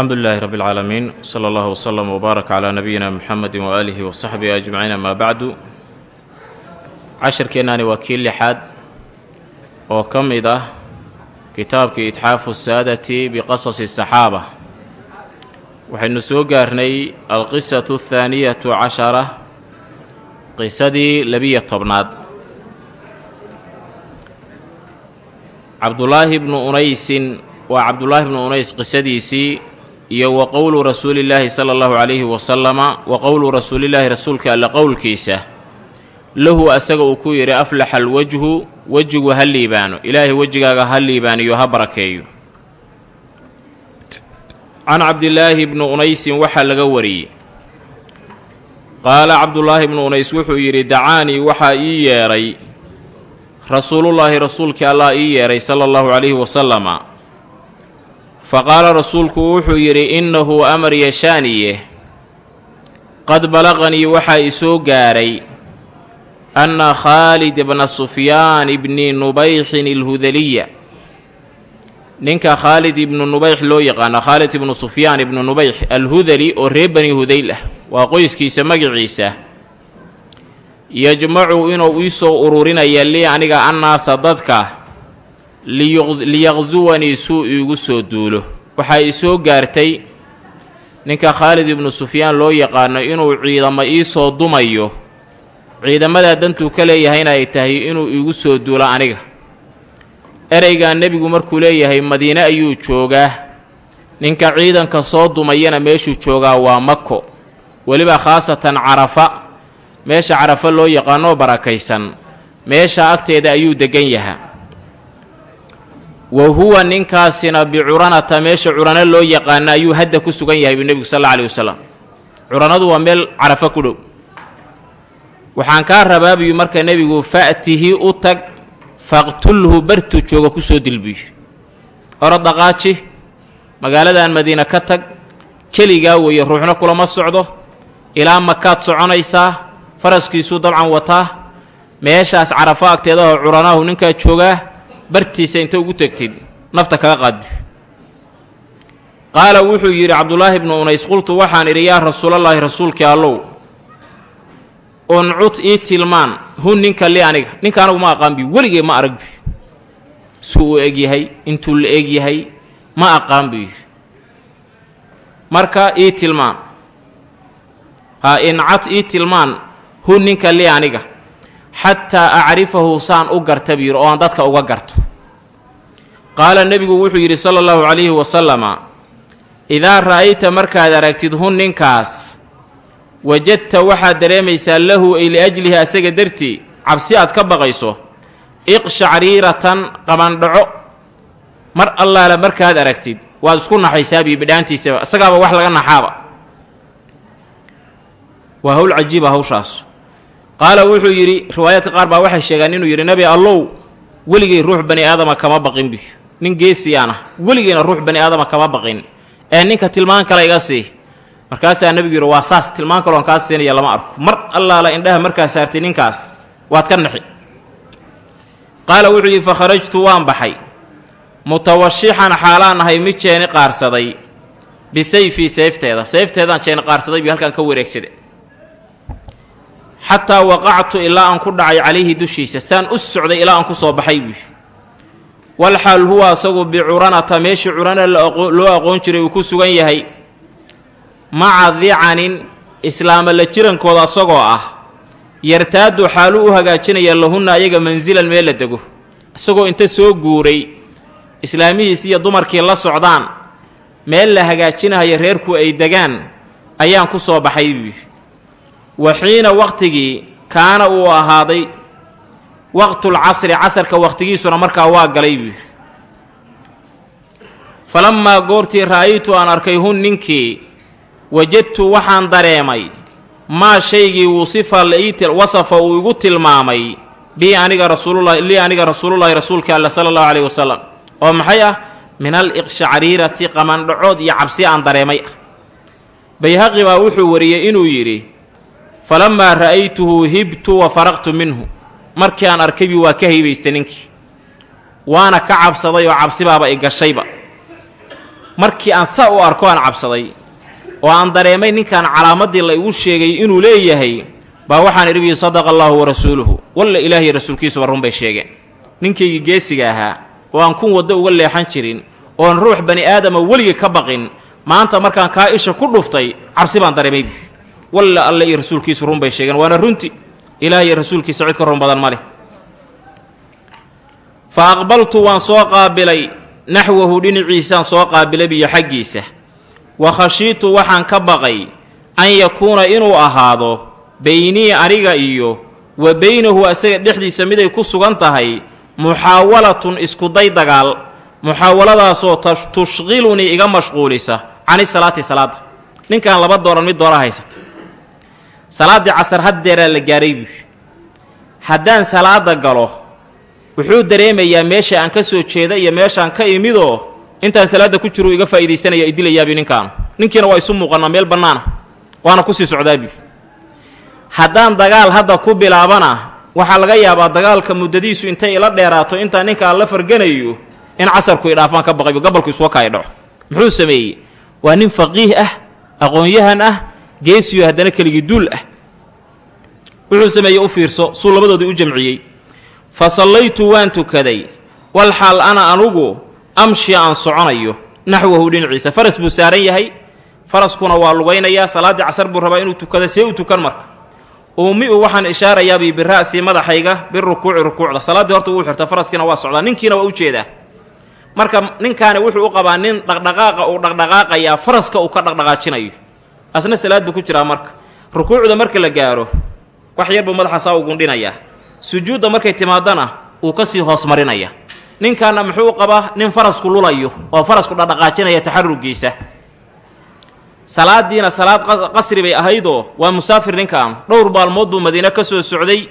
alxamdu lilaahi rabbi اlcaalamiin sala allahu wslama wbaarak calaa nabiyina muxamedi waaalihi wasaxbihi ajmaciin amaa bacdu cashirkeennaani waa kii lixaad oo ka mid ah kitaabkii itxaafu saadati biqasasi saxaaba. Waxaynu soo gaarnay alqisatu athaaniyatu cashara qisadii labiyo tobnaad. Cabdulaahi bnu unaysin waa cabdulaahi bnu unays qisadiisii iyo wa qowlu rasuulillaahi sala allahu calayhi wasalama wa qowlu rasuulillaahi rasuulka alle qowlkiisa lahu asaga uu ku yidhi aflaxa alwajhu wejigu ha liibaano ilaahay wejigaaga ha liibaaniyo ha barakeeyo. Can cabdilaahi bni unaysin waxaa laga wariyey. Qaala cabdulaahi bnu unays wuxuu yidhi dacaanii waxaa ii yeedhay rasuulullaahi rasuulkii allah ii yeedhay sala allahu calayhi wasalama fa qaala rasuulku wuxuu yidhi innahu amar yeshaaniye qad balaqanii waxaa isoo gaadhay anna khaalid bna sufyaan ibni nubayxin ilhudaliya ninka khaalid ibnu nubayx loo yaqaano khaalid ibnu sufyaan ibnu nubayx alhudali oo reer bani hudayl ah waa qoyskiisa magiciisa yajmacu inuu ii soo ururinaya lii aniga annaasa dadka liyaqsuwanii suu iigu soo duulo. Waxaa isoo gaartay ninka khaalid ibnu sufyaan loo yaqaano inuu ciidamo ii soo dumayo. Ciidamadaa dantuu ka leeyahayna ay tahay inuu iigu soo duulo aniga. Ereygaa nebigu markuu leeyahay madiine ayuu joogaa. Ninka ciidanka soo dumayana meeshuu joogaa waa mako weliba khaasatan carafa. Meesha carafa loo yaqaanoo barakaysan. Meesha agteeda ayuu deggan yahaa wa huwa ninkaasina bicuranata meesha curano loo yaqaano ayuu hadda ku sugan yahay buu nebigu sal alla alih wasalam curanadu waa meel carafa ku dhow. Waxaan kaa rabaa biyuu marka nebigu fa'tihi u tag faqtulhu bartuu jooga ku soo dilbiyo oro dhaqaaji magaaladan madiina ka tag keligaa weeye ruuxna kulama socdo ilaa makaad soconaysaa faraskiisuu dabcan wataa meeshaas carafo agteeda oo curanaahu ninkaa joogaa bartiisa inta ugu tegtid nafta kaga qaadbi qaala wuxuu yidhi cabdulaahi bnu unays qultu waxaan idhi yaa rasuulallaahi rasuulkii allow uncud ii tilmaan hun ninka li aniga ninka anagu ma aqaan bi weligee ma arag bi. Suu u egyahay intuu la egyahay ma aqaan bi. Marka ii tilmaan ha incad ii tilmaan hun ninka li aniga xataa acrifahu saan u garta buu yidhi oo aan dadka uga garto. Qaala nebigu wuxuu yidhi sala allahu calayhi wasalama idaa ra'ayta markaad aragtid hun ninkaas wajadta waxaad dareemaysaa lahu ay liajlihi asaga dartii cabsi aad ka baqayso iqshacriiratan qabandhaco mar allaala markaad aragtid waad isku naxaysaa biyo bidhaantiisaba isagaaba wax laga naxaaba. Waa hawl cajiiba hawshaas qaala wuxuu yidhi riwaayaadka qaar baa waxay sheegaan inuu yidhi nebi allow weligay ruux bani aadama kama baqin biyo nin geesiyaan ah ruux bani aadama kama baqin. Ee ninka tilmaan kale iga sii. Markaasaa nebigu yidhi waa saas tilmaan kaloon kaa siinaya lama arko. Mar allaala indhaha markaa saartay ninkaas waad ka naxi. Qaala wuxuu yidhi fa kharajtu waan baxay. Mutawashixan xaalaan ahay mid jeeni qaarsaday. Bisayfii seefteeda seefteedaan jeeni qaarsaday bii halkaan ka wareegsada xataa waqactu ilaa aan ku dhacay calayhi dushiisa saan u socday ilaa aan ku soo baxay bii walxaal huwa asagu bicuranata meeshii curana loo aqoon jiray uu ku sugan yahay. Maca dicanin islaama la jirankooda asagoo ah yartaadu xaaluu u hagaajinaya lahunna ayaga mansilan meel la dego. Isagoo inta soo guuray islaamihiis iyo dumarkii la socdaan meel la hagaajinahayo reerku ay degaan ayaan ku soo baxay bii wa xiina waqtigii kaana uu ahaaday waqtul casri casarka waqtigiisuna markaa waa galay bii falammaa goortii ra'aytu aan arkay hun ninkii wajadtu waxaan dareemay maa shaygii wusifa wasafa uu igu tilmaamay bii aniga rasuululahi lii aniga rasuulullaahi rasuulka alle sala allahu caleyhi wasalam oo maxay ah? Min al iqshacariirati qamandhacood iyo cabsi aan dareemay ah. Bayhaqi baa wuxuu wariyey inuu yidhi falammaa ra'aytuhu hibtu wa faraqtu minhu markii aan arkaybi waa ka haybaystay ninkii waana ka cabsaday oo cabsibaaba i gashayba markii aan saa u arko aan cabsaday oo aan dareemay ninkan calaamadii la igu sheegay inuu leeyahay baa waxaan idhi bihi sadaqa allaahu wa rasuuluhu walla ilaahiy rasuulkiisuba run bay sheegeen ninkaygii geesiga ahaa oo aan kun waddo uga leexan jirin oon ruux bani aadama weligii ka baqin maanta markaan kaa isha ku dhuftay cabsi baan dareemay walla alle iyo rasuulkiisu run bay sheegeen. Waana runti ilaah iyo rasuulkiisa cid ka run badan ma leh. Fa aqbaltu waan soo qaabilay naxwahu dhinaciisaan soo qaabilay biyo xaggiisa. Wa khashiitu waxaan ka baqay an yakuuna inuu ahaado beynii aniga iyo wa beynahu asaga dhexdiisa miday ku sugan tahay muxaawalatun iskuday dagaal. Muxaawaladaasoo tushqilunii iga mashquulisa. Cani salaati salaadda ninkan laba dooran mid doora haysata salaaddii casar haddeeraa la gaaray buy haddaan salaada galo wuxuu dareemayaa meesha aan ka soo jeeda iyo meeshaan ka imidoo intaan salaadda ku jiruu iga faa'iidaysanaya i dilayaabi ninkaanu ninkiina waa isu muuqannaa meel bannaana. Waana ku sii socdaabi haddaan dagaal hadda ku bilaabana waxaa laga yaabaa dagaalka muddadiisu intay ila dheeraato intaan ninkaan la farganayo in casarku idhaafaan ka baqaybu gabalku iswaka ay dhaco. Muxuu sameeyey? Waa nin faqiih ah aqoon-yahan ah geesiyo haddana keligii duul ah. Wuxuu sameeyey u fiirso suu labadoodii u jamciyey. Fa sallaytu waan tukaday wal xaal ana anugu amshi aan soconayo naxwahu dhinaciisa. Faras buu saaran yahay faraskuna waa lugaynayaa salaaddii casar buu rabaa inuu tukado see u tukan marka. Uumiu waxaan ishaarayaabay bira'si madaxayga birukuuci rukuucda. Salaaddii horta wuu xirta faraskiina waa socdaa ninkiina waa u jeedaa. Marka ninkaani wuxuu u qabaa nin dhaqdhaqaaqa uu dhaqdhaqaaqayaa faraska uu ka dhaqdhaqaajinayo asna salaad buu ku jiraa marka. Rukuucda marka la gaaro wax yar buu madaxa saa u gundhinayaa sujuudda markay timaadana uu ka sii hoos marinaya. Ninkaana muxuu qabaa nin farasku lulayo oo farasku dhaqdhaqaajinaya taxarugiisa salaadiina salaad qasri bay ahaydoo waa musaafir ninkaan. Dhowr maalmood buu madiine ka soo socday.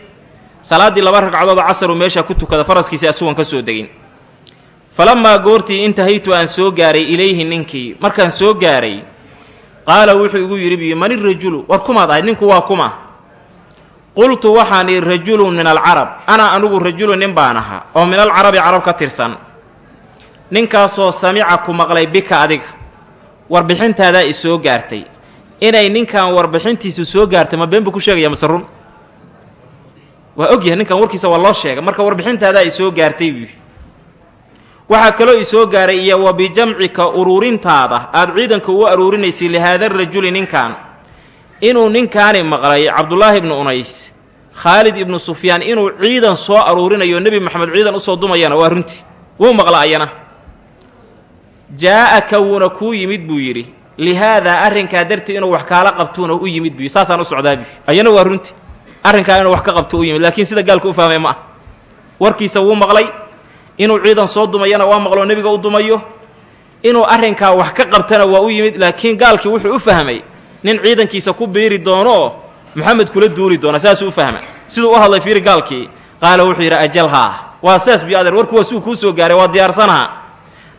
Salaaddii laba ragcadood casaruu meesha ku tukada faraskiisi asugan ka soo degin. Falamaa goortii intahaytu aan soo gaaray ilayhi ninkii. Markaan soo gaaray qaala wuxuu igu yidhi biyi mani rajulu? War kumaad ahayd? Ninku waa kuma. Qultu waxaan idhi rajulun min alcarab. Anaa anugu rajulun nin baan ahaa oo min alcarabi carab ka tirsan. Ninkaasoo samica ku maqlay bika adiga. Warbixintaadaa i soo gaartay. Inay ninkan warbixintiisu soo gaartay ma been buu ku sheegaya mase run waa ogyahay ninkan warkiisa waa loo sheegay. Marka warbixintaadaa i soo gaartay buu waxaa kaloo i soo gaaray iyo wa bijamcika uruurintaada aada ciidanka ugu aruurinaysay lihaada rajuli ninkan inuu ninkaani maqlay cabdulaahi ibnu unays khaalid ibnu sufyaan inuu ciidan soo aruurinayo nebi maxamed ciidan u soo dumayana waa runtii wuu maqla jaa-aka wuuna kuu yimid buu yidhi lihaadaa arrinkaa dartii inuu wax kaala qabtuuna u yimid yidhi. Saasaan u socdaabi ayana waa runtii arrinkaa inuu wax ka qabto u yimid laakiin sida gaalka u fahmay ma ah. Warkiisa wuu maqlay inuu ciidan soo dumayana waa maqloo nebiga u dumayo. Inuu arrinkaa wax ka qabtana waa u yimid laakiin gaalkii wuxuu u fahmay nin ciidankiisa ku biiri doonooo maxamed kula duuli doona saasuu u fahma siduu u hadlay fiiri gaalkii qaala wuxuu yidhi ajalhaa waa saas biyo adeer warku waa suu kuu soo gaaray waa diyaarsanaha.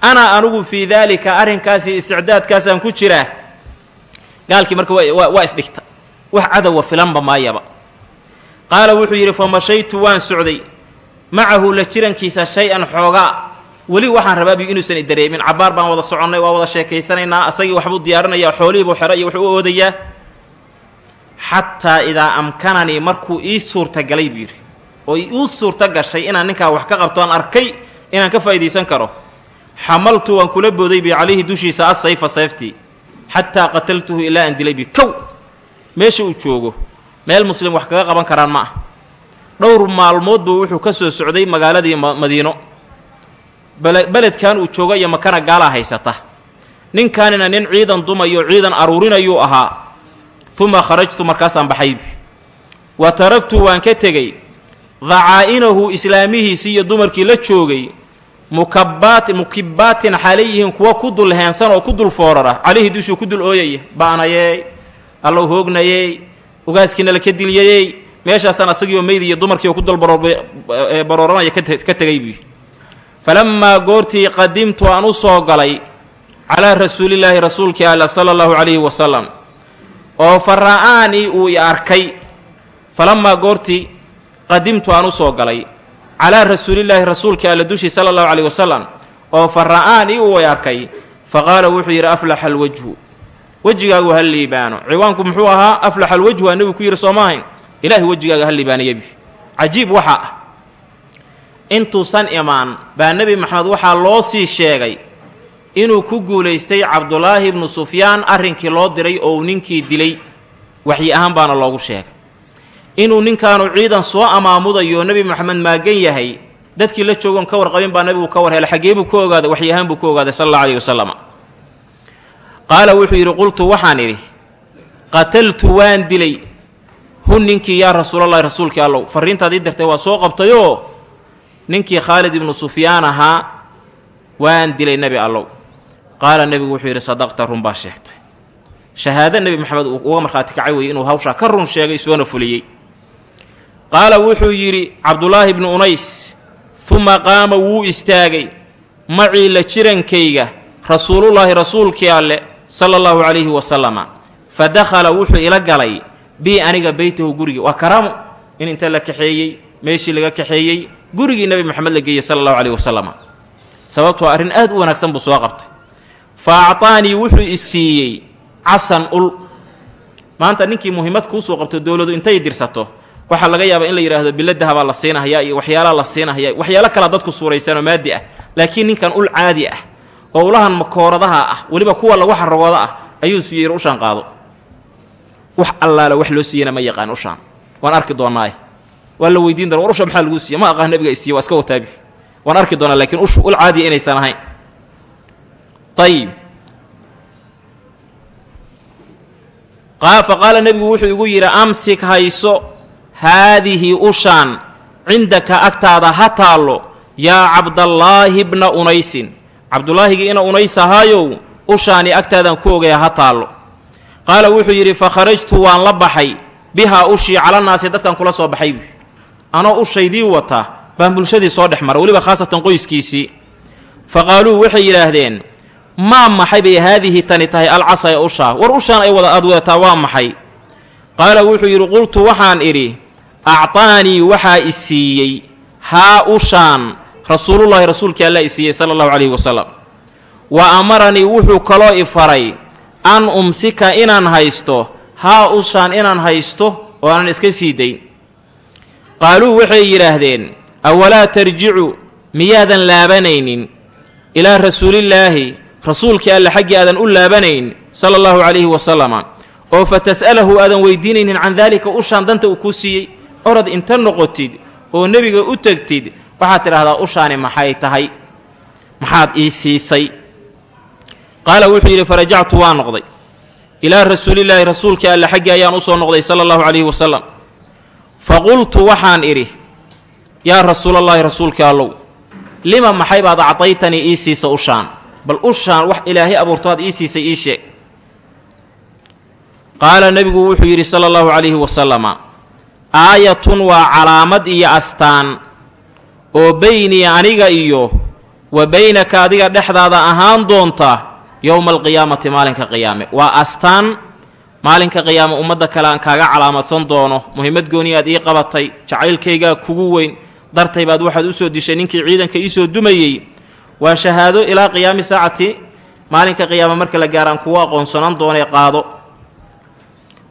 Anaa anugu fii daalika arrinkaasi isticdaadkaasaan ku jiraa gaalkii marka waa isdhigta. Wax cadowa filanba maayaba. Qaala wuxuu yidhi fa mashaytu waan socday macahu la jirankiisa shay-an xoogaa. Weli waxaan rabaabiyo inuusan i dareemin. Cabbaar baan wada soconnay waa wada sheekaysanaynaa asagii waxbuu diyaarinayaa xoolihiibuu xero iyo wuxuu u oodayaa xataa idaa amkananii markuu ii suurtagalay buu yidhi. Oo uu suurta gashay inaan ninkaa wax ka qabto aan arkay inaan ka faa'iidaysan karo. Xamaltu waan kula booday bi calayhi dushiisa assayfa sayftii xataa qataltuhu ilaa aan dilay bi kow meesha uu joogo meel muslim wax kaga qaban karaan ma ah dhowr maalmood buu wuxuu ka soo socday magaaladii madiino. Beledkan uu joogo iyo makana gaalaa haysata. Ninkaanina nin ciidan dumayo ciidan aruurinayuu ahaa. Uma kharajtu markaasaan baxaybi wa taragtu waan ka tegey. Dacaa'inahu islaamihiisii iyo dumarkii la joogay mukabaat mukibbaatin xaalay yihiin kuwa ku dul heensan oo ku dul foorara. Calayhi dushuu ku dul ooyaya ba'nayey allow hoognayey ugaaskiina laka dilyayey meeshaasaan asagiioo meyd iyo dumarkiioo ku dul barooranaya ka tegay buy falammaa goortii qadimtu aan u soo galay calaa rasuulillaahi rasuulkii alla sala allahu calayhi wasalam oo fa ra'aanii uu i arkay. Falammaa goortii qadimtu aan u soo galay calaa rasuulillaahi rasuulkii alla dushii sala allahu calayhi wasalam oo fa ra'aanii uu i arkay. Fa qaala wuxuu yidhi aflaxa alwajhu. Wejigaagu ha liibaano. Ciwaanku muxuu ahaa aflaxa alwajhu waa nebigu ku yidhi soo maahayn ilaahay wejigaaga ha liibaanayabi cajiib waxaa ah. Intuusan imaan baa nebi maxamed waxaa loo sii sheegay inuu ku guulaystay cabdulaahi ibnu sufyaan arrinkii loo diray oo uu ninkii dilay. Waxyi ahaan baana loogu sheegay. Inuu ninkaanu ciidan soo amaamudayo nebi maxamed maagan yahay dadkii la joogoon ka warqabin baa nebigu ka war helay xaggee buu ka ogaaday waxyi ahaan buu ka ogaaday sal alla alayhi wasalam qaala wuxuu yidhi qultu waxaan idhi qataltu waan dilay hun ninkii yaa rasuulallahi rasuulkii allow. Farriintaad ii dirtay waa soo qabtayoo ninkii khaalid ibnu sufyaan ahaa waan dilay nebi allow. Qaala nebigu wuxuu yidhi sadaqta run baa sheegtay. Shahaado nebi maxamed uu uga markhaati kacay weeye inuu hawshaa ka run sheegay soona fuliyey. Qaala wuxuu yidhi cabdulaahi ibnu unays uma qaama wuu istaagay. Macii la jirankayga rasuulullaahi rasuulkii alle sala allahu calayhi wasalama fa dakhala wuxuu ila galay bii aniga beytahu guriga waa karaamo in inta la kaxeeyey meeshii laga kaxeeyey gurigii nebi maxamed la geeyey sala allahu calayhi wasalama sababtu waa arrin aad u wanaagsan buu soo qabtay. Fa actaanii wuxuu i siiyey casan ul. Maanta ninkii muhiimad kuusoo qabto dowladu intay dirsato waxaa laga yaabaa in la yidhaahdo biladahabaa la siinahayaa iyo waxyaalaa la siinahaya waxyaalo kalaa dadku suuraysanoo maadi ah laakiin ninkan ul caadi ah oo ulahan makooradaha ah weliba kuwa lagu xaragooda ah ayuu siiyey ushaan qaado wax allaala wax loo siiyana ma yaqaan ushaan. Waan arki doonaaye waa la weydiin doona war usha maxaa laguu siiya ma aqaan nabiga isiiye waa iska wataabi waan arki doonaa lakiin ushu ul caadiya inaysan ahayn. Ayib fa qaala nebigu wuxuu igu yidhi amsik hayso haadihi ushaan cindaka agtaada ha taallo yaa cabdallaahi bna unaysin. Cabdullaahigii ina unays ahaayow ushaani agtaadaan ku ogaya ha taallo qaala wuxuu yidhi fa kharajtu waan la baxay. Bihaa ushii calanaasi dadkan kula soo baxay. Buy anoo ushaydii wata baan bulshadii soo dhex mara weliba khaasatan qoyskiisii. Fa qaaluu waxay yidhaahdeen maa maxay bay haadihi tani tahay alcasa ee ushaa war ushaan ay wada aad wadataa waa maxay? Qaala wuxuu yidhi qultu waxaan idhi actaanii waxaa i siiyey. Haa ushaan rasuulullaahi rasuulkii alla i siiyey sala allahu calayhi wasalam wa amaranii wuxuu kaloo i faray an umsika inaan haysto haa ushaan inaan haysto oo aanan iska sii dayn. Qaaluu waxay yidhaahdeen awalaa tarjicu miyaadan laabanaynin? Ilaa rasuulillaahi rasuulkii alle xaggii aadan u laabanayn sala allahu calayhi wasalama oo fa tas'alahu aadan weydiinaynin can daalika ushaan danta uu kuu siiyey. Orad inta noqotid oo nebiga u tegtid waxaad tidhahdaa ushaani maxay tahay? Maxaad ii siisay qaala wuxuu yidhi farajactu waa noqday. Ilaa rasuulillaahi rasuulkii alle xaggii ayaan u soo noqday sala allahu calayhi wasalam fa qultu waxaan idhi yaa rasuulallaahi rasuulkii allow lima maxay baad acdaytanii ii siisa ushaan? Bal ushaan wax ilaahay abuurtoaad ii siisay ii sheeg. Qaala nebigu wuxuu yidhi sala allahu calayhi wasalama aayatun waa calaamad iyo astaan oo beynii aniga iyo wa beynaka adiga dhexdaada ahaan doonta yowma alqiyaamati maalinka qiyaame waa astaan maalinka qiyaame ummadda kale aan kaaga calaamadsan doono muhimmad gooni aad ii qabatay jacaylkaygaa kugu weyn dartay baad waxaad u soo dishay ninkii ciidanka iisoo dumayey waa shahaado ilaa qiyaami saacati maalinka qiyaame marka la gaaraan kugu aqoonsanaan doonee qaado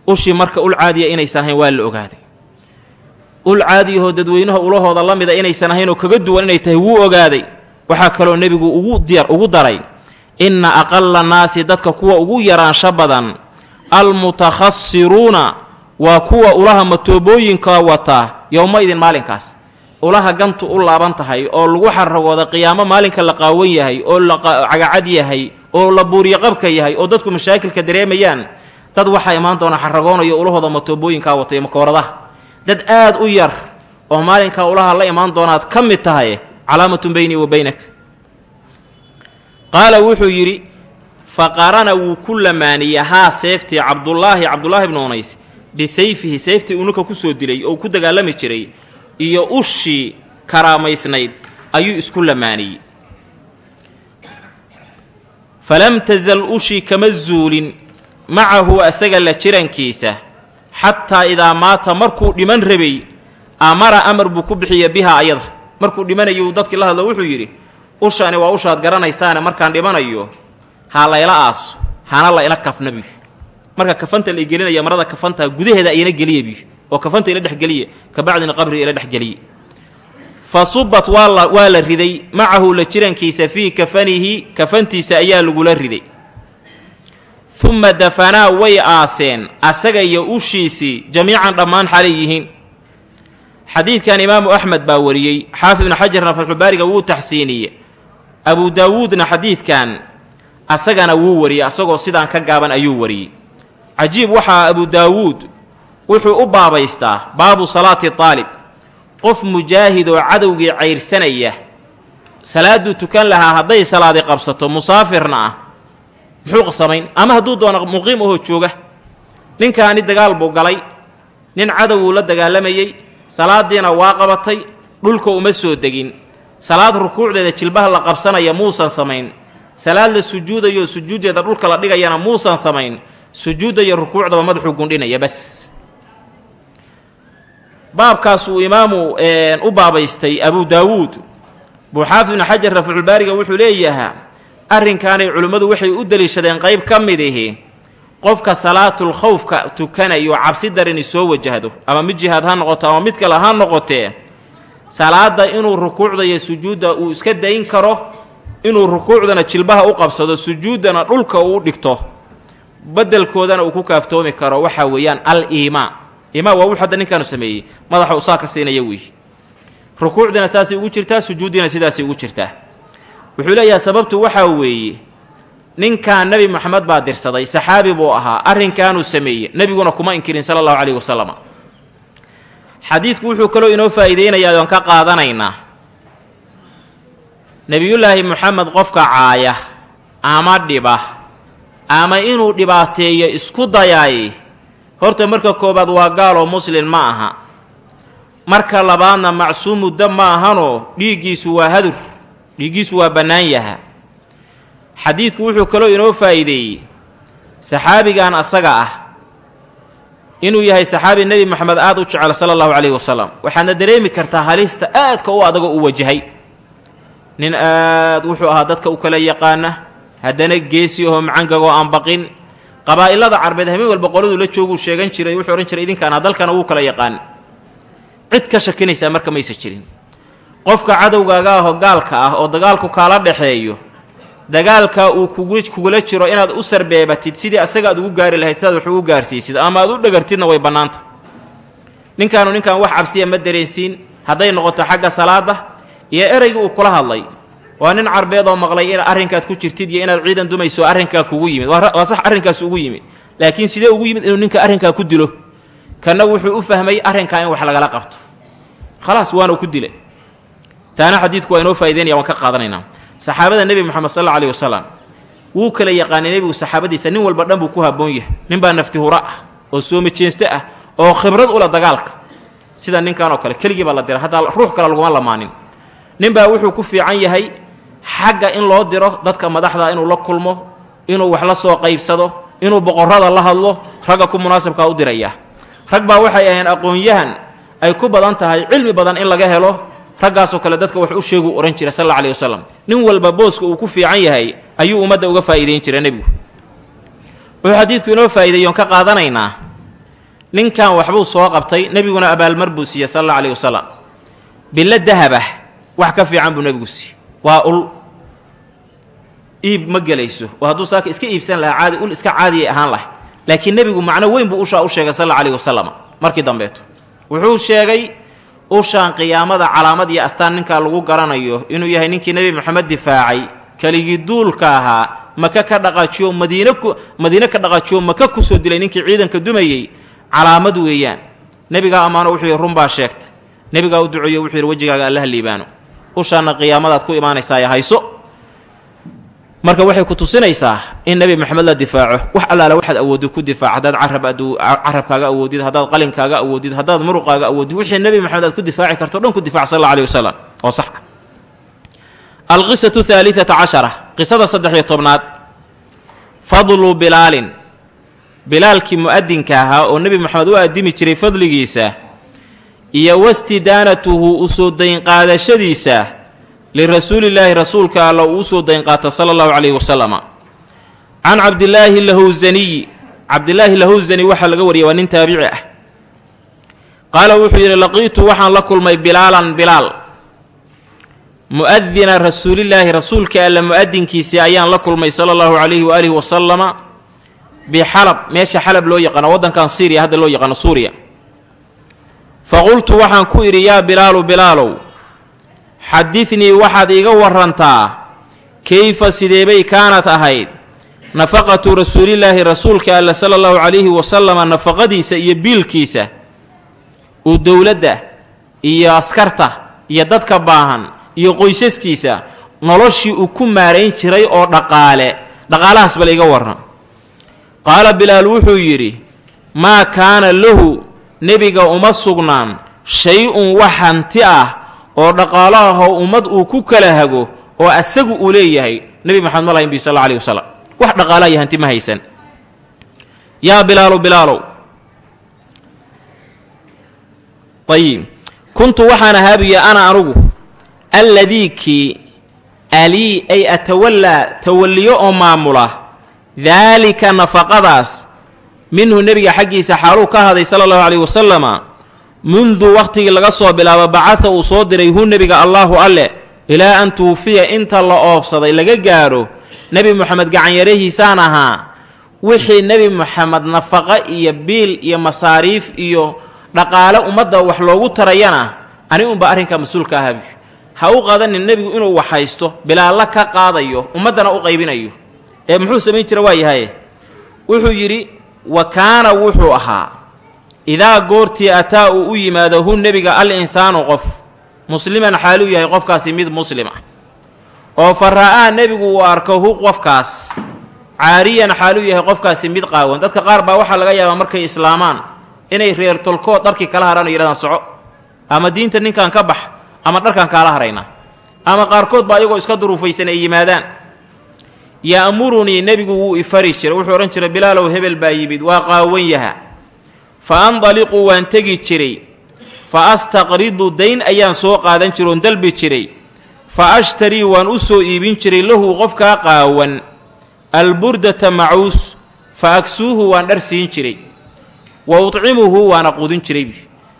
ushii marka ul caadiya inaysan ahayn waa la ogaaday ul caadiyahoo dadweynaha ulahooda la mida inaysan ahayn oo kaga duwan inay tahay wuu ogaaday waxaa kaloo nebigu ugu diyar ugu daray inna aqala naasi dadka kuwa ugu yaraansho badan almutakhasiruuna waa kuwa ulaha matoobooyinka wata yowma-idin maalinkaas. Ulaha gantu u laaban tahay oo lagu xaragooda qiyaamo maalinka la qaawan yahay oo la cagacad yahay oo la buuriyo qabka yahay oo dadku mashaakilka dareemayaan dad waxaa imaan doona xaragoonayo ulahooda matoobooyinkaa watay makooradaha. Dad aad u yar oo maalinkaa ulaha la imaan doonaad ka mid tahay calaamatun beynii wa beynak qaala wuxuu yidhi faqarana wuu ku lamaaniyey haa seeftii cabdullaahi cabdullaahi bnu unays bisayfihi seeftii uu ninka ku soo dilay oo ku dagaalami jiray iyo ushii karaamaysnayd ayuu isku lamaaniyey. Falam tasal ushii kama zuulin macahu asaga la jirankiisa xataa idaa maata markuu dhiman rabay amara amar buu ku bixiya bihaa ayada. Markuu dhimanayuu dadkii la hadlo wuxuu yidhi ushani waa ushaad garanaysaane markaan dhimanayo ha layla aaso hana la ila kafna biyu marka kafanta la gelinaya marada kafanta gudaheeda ayana geliya biyu oo kafanta ila dhexgeliya kabacdina qabriga ila dhexgeliya fa subat waa la riday macahu la jirankiisa fii kafanihi kafantiisa ayaa lagula riday. Uma dafanaa way aaseen asaga iyo ushiisii jamiican dhammaan xalay yihiin. Xadiidkan imaamu axmed baa wariyey xaafid ibnu xajarna fatxubaariga wuu taxsiiniye abu daawuudna xadiidkan asagana wuu wariyey asagoo sidaan ka gaaban ayuu wariyey. Cajiib waxaa abu daawuud wuxuu u baabaystaa baabu salaati taalib. Qof mujaahid oo cadowgii cayrsanaya salaaduu tukan lahaa hadday salaadi qabsato musaafirna ah muxuu samayn ama hadduu doono muqiim ahoo jooga? Ninkaani dagaal buu galay nin cadowguu la dagaalamayey salaadiina waa qabatay dhulka uma soo degin salaad rukuucdeeda jilbaha la qabsanaya muusan samayn. Salaad la sujuudayo sujuuddeeda dhulka la dhigayana muusan samayn. Sujuudda iyo rukuucdaba madaxuu gundhinaya bas. Baabkaas uu imaamu u baabaystay abu daawuud. Buu xaafid ibnu xajar raficulbaariga wuxuu leeyahaa arrinkaanay culimmadu waxay u deliishadeen qayb ka mid ihi. Qofka salaatul khawfka tukanayo cabsi darani soo wajahdo ama mid jihaad ha noqoto ama mid kale ha noqotee salaada inuu rukuucda iyo sujuudda uu iska dayn karo inuu rukuucdana jilbaha u qabsado sujuuddana dhulka uu dhigto bedelkoodana uu ku kaaftoomi karo waxaa weeyaan al iimaa imaa waa wuxu hadda ninkaanu sameeyey madaxa usaa ka siinaya wiihi rukuucdiina saasay ugu jirtaa sujuuddiina sidaasay ugu jirtaa. Wuxuu leeyahay sababtu waxaa weeye ninkan nebi moxamed baa dirsaday saxaabi buu ahaa arrinkaanuu sameeyey nebiguna kuma inkirin sala allahu caleyhi wasalam xadiidku wuxuu kaloo inoo faa'iideynayaa oon ka qaadanaynaa nebiyullaahi moxamed qofka caaya ama dhiba ama inuu dhibaateeyo isku dayaay horta marka koowaad waa gaaloo muslin ma aha. Marka labaadna macsuumu dab ma ahanoo dhiiggiisu waa hadur dhiiggiisu waa bannaan yaha xadiidku wuxuu kaloo inoo faa'iideeyey saxaabigan asaga ah inuu yahay saxaabi nebi moxamed aada u jecel sala allahu caleyhi wasalam waxaadna dareemi kartaa halista aadka u adagoo u wajahay. Nin aad wuxuu ahaa dadka u kala yaqaana haddana geesi ahoo macangagoo aan baqin. Qabaa'ilada carbeed habeen walba qoladuu la jooguu sheegan jiray wuxuu odhan jiray idinkaana dalkana wuu kala yaqaan. Cid ka shakinaysaa marka maysa jirin. Qofka cadowgaaga ahoo gaalka ah oo dagaalku kaala dhexeeyo dagaalka uu kugula jiro inaad u sarbeebatid sidii asaga ugu gaari lahayd sidaad wax ugu gaarsiisid ama aad u dhagartidna way bannaanta. Ninkaanu ninkan wax cabsiya ma dareensiin hadday noqoto xagga salaada iyo ereyga uu kula hadlay. Waa nin carbeed oo maqlay in arrinkaad ku jirtid iyo inaad ciidan dumayso arrinkaa kugu yimid. Waa sax arrinkaas ugu yimid. Laakiin sidee ugu yimid inuu ninka arrinkaa ku dilo? Kanna wuxuu u fahmay arrinkaa in wax lagala qabto. Khalaas waana ku dila taana xadiidku waa inoo faa'ideynaya waan ka qaadanaynaa saxaabada nebi moxamed sal alla aleyhi wasalam wuu kala yaqaanay nebigu saxaabadiisa nin walba dhan buu ku habboon yahay nin baa nafti ah oo soomajeenste ah oo khibrad ula dagaalka. Sida ninkan oo kale keligii baa la dira haddaa ruux kale laguma lamaanin. Ninbaa wuxuu ku fiican yahay xagga in loo diro dadka madaxda inuu la kulmo inuu wax la soo qaybsado inuu boqorrada la hadlo ragga ku munaasabkaa u diraya. Rag baa waxay ahayn aqoon-yahan ay ku badan tahay cilmi badan in laga helo raggaasoo kale dadka wax u sheeguu odhan jira sal alla aleyhi wasalam nin walba booska uu ku fiican yahay ayuu ummadda uga faa'iideyn jira nebigu. Wuxuu xadiidku inoo faa'iideeyoon ka qaadanaynaa. Ninkan waxbuu soo qabtay nebiguna abaalmar buu siiyey sal alla aleyhi wasalam bilo dahabah wax ka fiican buu nebigu siiyey. Waa ul. Iib ma gelayso. Oo hadduu saaka iska iibsan lahaa caadi ul iska caadiyay ahaan lahay laakiin nebigu macno weyn buu ushaa u sheegay sal alla wasalam markii dambeeto. Wuxuu sheegay ushaan qiyaamada calaamad iyo astaan ninkaa lagu garanayo inuu yahay ninkii nebi moxamed difaacay keligii duulka ahaa maka ka dhaqaajiyo madiine ku madiine ka dhaqaajiyo maka ku soo dilay ninkii ciidanka dumayey calaamad weeyaan. Nebigaa ammaano wuxuu yidhi runbaa sheegtay. Nebigaa u duceeyo wuxuu yidhi wejigaaga allaha liibaano. Ushaanna qiyaamadaad ku imaanaysaa hayso marka waxay ku tusinaysaa in nebi moxamed la difaaco. Wax allaale waxaad awoodid ku difaac. Haddaad carab carabkaaga awoodid haddaad qalinkaaga awoodid haddaad muruqaaga awoodid wixii nebi moxamed aad ku difaaci karto dhan ku difac sal alla aleyh wasalam oo sax. Alqisatu haaliata cashara qisada saddex-iyo tobnaad. Fadlu bilaalin. Bilaalkii mu'adinka ahaa oo nebi moxamed u addimi jiray fadligiisa iyo wastidaanatuhu u soo daynqaadashadiisa lirasuulillaahi rasuulka alla uu u soo daynqaata sala allahu caleyhi wasalama can cabdillaahi lahowsaniyi cabdillaahi lahowsani waxaa laga wariyay waa nin taabici ah qaala wuxuu yidhi laqiitu waxaan la kulmay bilaalan bilaal mu'adina rasuulillaahi rasuulka alla mu'adinkiisii ayaan la kulmay sala allahu calayhi waaalihi wasalama bixalab meesha xalab loo yaqaano waddankan syriya hadda loo yaqaano suuriya fa qultu waxaan ku idhi yaa bilaalu bilaalow xadidnii waxaad iiga warantaa keyfa sideebay kaanad ahayd? Nafaqatu rasuulillaahi rasuulka alla sala allahu calayhi wasalama nafaqadiisa iyo biilkiisa uu dowladda iyo askarta iyo dadka baahan iyo qoysaskiisa noloshii uu ku maarayn jiray oo dhaqaale. Dhaqaalahaas bal iga warran. Qaala bilaal wuxuu yidhi maa kaana lahu nebiga uma sugnaan shay-un wax hanti ah oo dhaqaalahaho ummad uu ku kala hago oo asagu uu leeyahay nebi maxamed ma lahayn bi sal alla alih wax dhaqaalaha iyo ma haysan. Yaa bilaalu bilaalow ayib kuntu waxaan ahaabiya ana anugu alladii kii alii ay atawallaa tawalliyo oo maamula daalika nafaqadaas minhu nebiga xaggiisa xaaluu ka haday sala allahu calayhi wasalama mundu wakhtigii laga soo bilaabo bacada uu soo diray hu nebiga allaahu alle ilaa an tuufiya inta la oofsaday laga gaadho nebi moxamed gacanyarahiisaan ahaa wixii nebi moxamed nafaqo iyo biil iyo masaariif iyo dhaqaale ummadda wax loogu tarayana ani unba arrinkaa mas'uulka ahabi ha u qaadanin nebigu inuu wax haysto bilaalla ka qaadayo ummaddana u qaybinayo ee muxuu samayn jira waa yahaye wuxuu yidhi wa kaana wuxuu ahaa idaa goortii ataa uu u yimaado hu nebiga al insaanu qof musliman xaaluu yahay qofkaasi mid muslima oo fa ra'aa nebigu uu arko hu qofkaas caariyan xaaluu yahay qofkaasi mid qaawan dadka qaar baa waxaa laga yaabaa markay islaamaan inay reer tolkood dharkii kala harhaan o yidhahdaan soco ama diinta ninkan ka bax ama dharkan kaala haraynaa ama qaarkood baa ayagoo iska duruufaysan ay yimaadaan ya'murunii nebigu wuu ifari jiray wuxuu odhan jiray bilaalow hebel baa yimid waa qaawan yaha fa andaliqu waan tegi jiray fa astaqridu dayn ayaan soo qaadan jiro oon dalbi jiray fa ashtarii waan u soo iibin jiray lahu qofkaa qaawan alburdata macuus fa agsuuhu waan dhar siin jiray wa udcimuhu waana quudin jiray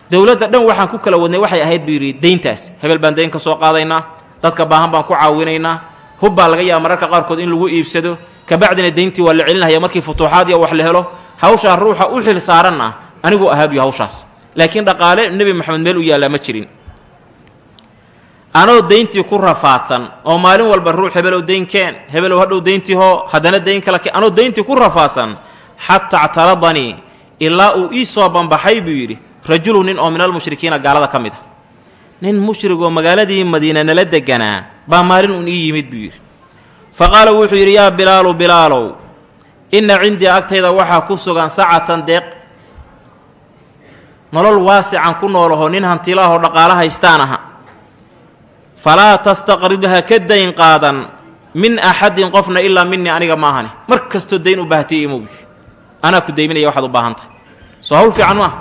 dowladda dhan waxaan ku kala wadnay waxay ahayd buu yidhi dayntaas hebel baan dayn ka soo qaadaynaa dadka baahan baan ku caawinaynaa hub baa laga yaaba mararka qaarkood in lagu iibsado kabacdina dayntii waa la celinahaya markii futuuxaad iyo wax la helo hawshaa ruuxa u xil anigu ahaabiyo hawshaas. Laakiin dhaqaale nebi maxamed meel u yaallaa ma jirin. Anoo dayntii ku rafaadsan oo maalin walba ruux hebelow daynkeen hebelow hadhow dayntii hoo haddana dayn kala keen anoo dayntii ku rafaadsan xataa ctaradanii ilaa uu ii soo banbaxay buu yidhi rajulu nin oo min almushrikiina gaalada ka mid a nin mushrig oo magaaladii madiina nala deganaa baa maalin uun ii yimid buu yidhi. Fa qaala wuxuu yidhi yaa bilaalu bilaalow inna cindii agtayda waxaa ku sugan sacatan deeq nolol waasican ku noolaho nin hantilaahoo dhaqaalo haystaan aha. Falaa tastaqridha ka dayn qaadan. Min axadin qofna ilaa minii aniga maahani mar kastoo dayn u baahtiy imow anaa ku dayminaya waxaad u baahan tahay. Soo hawl fiican maaha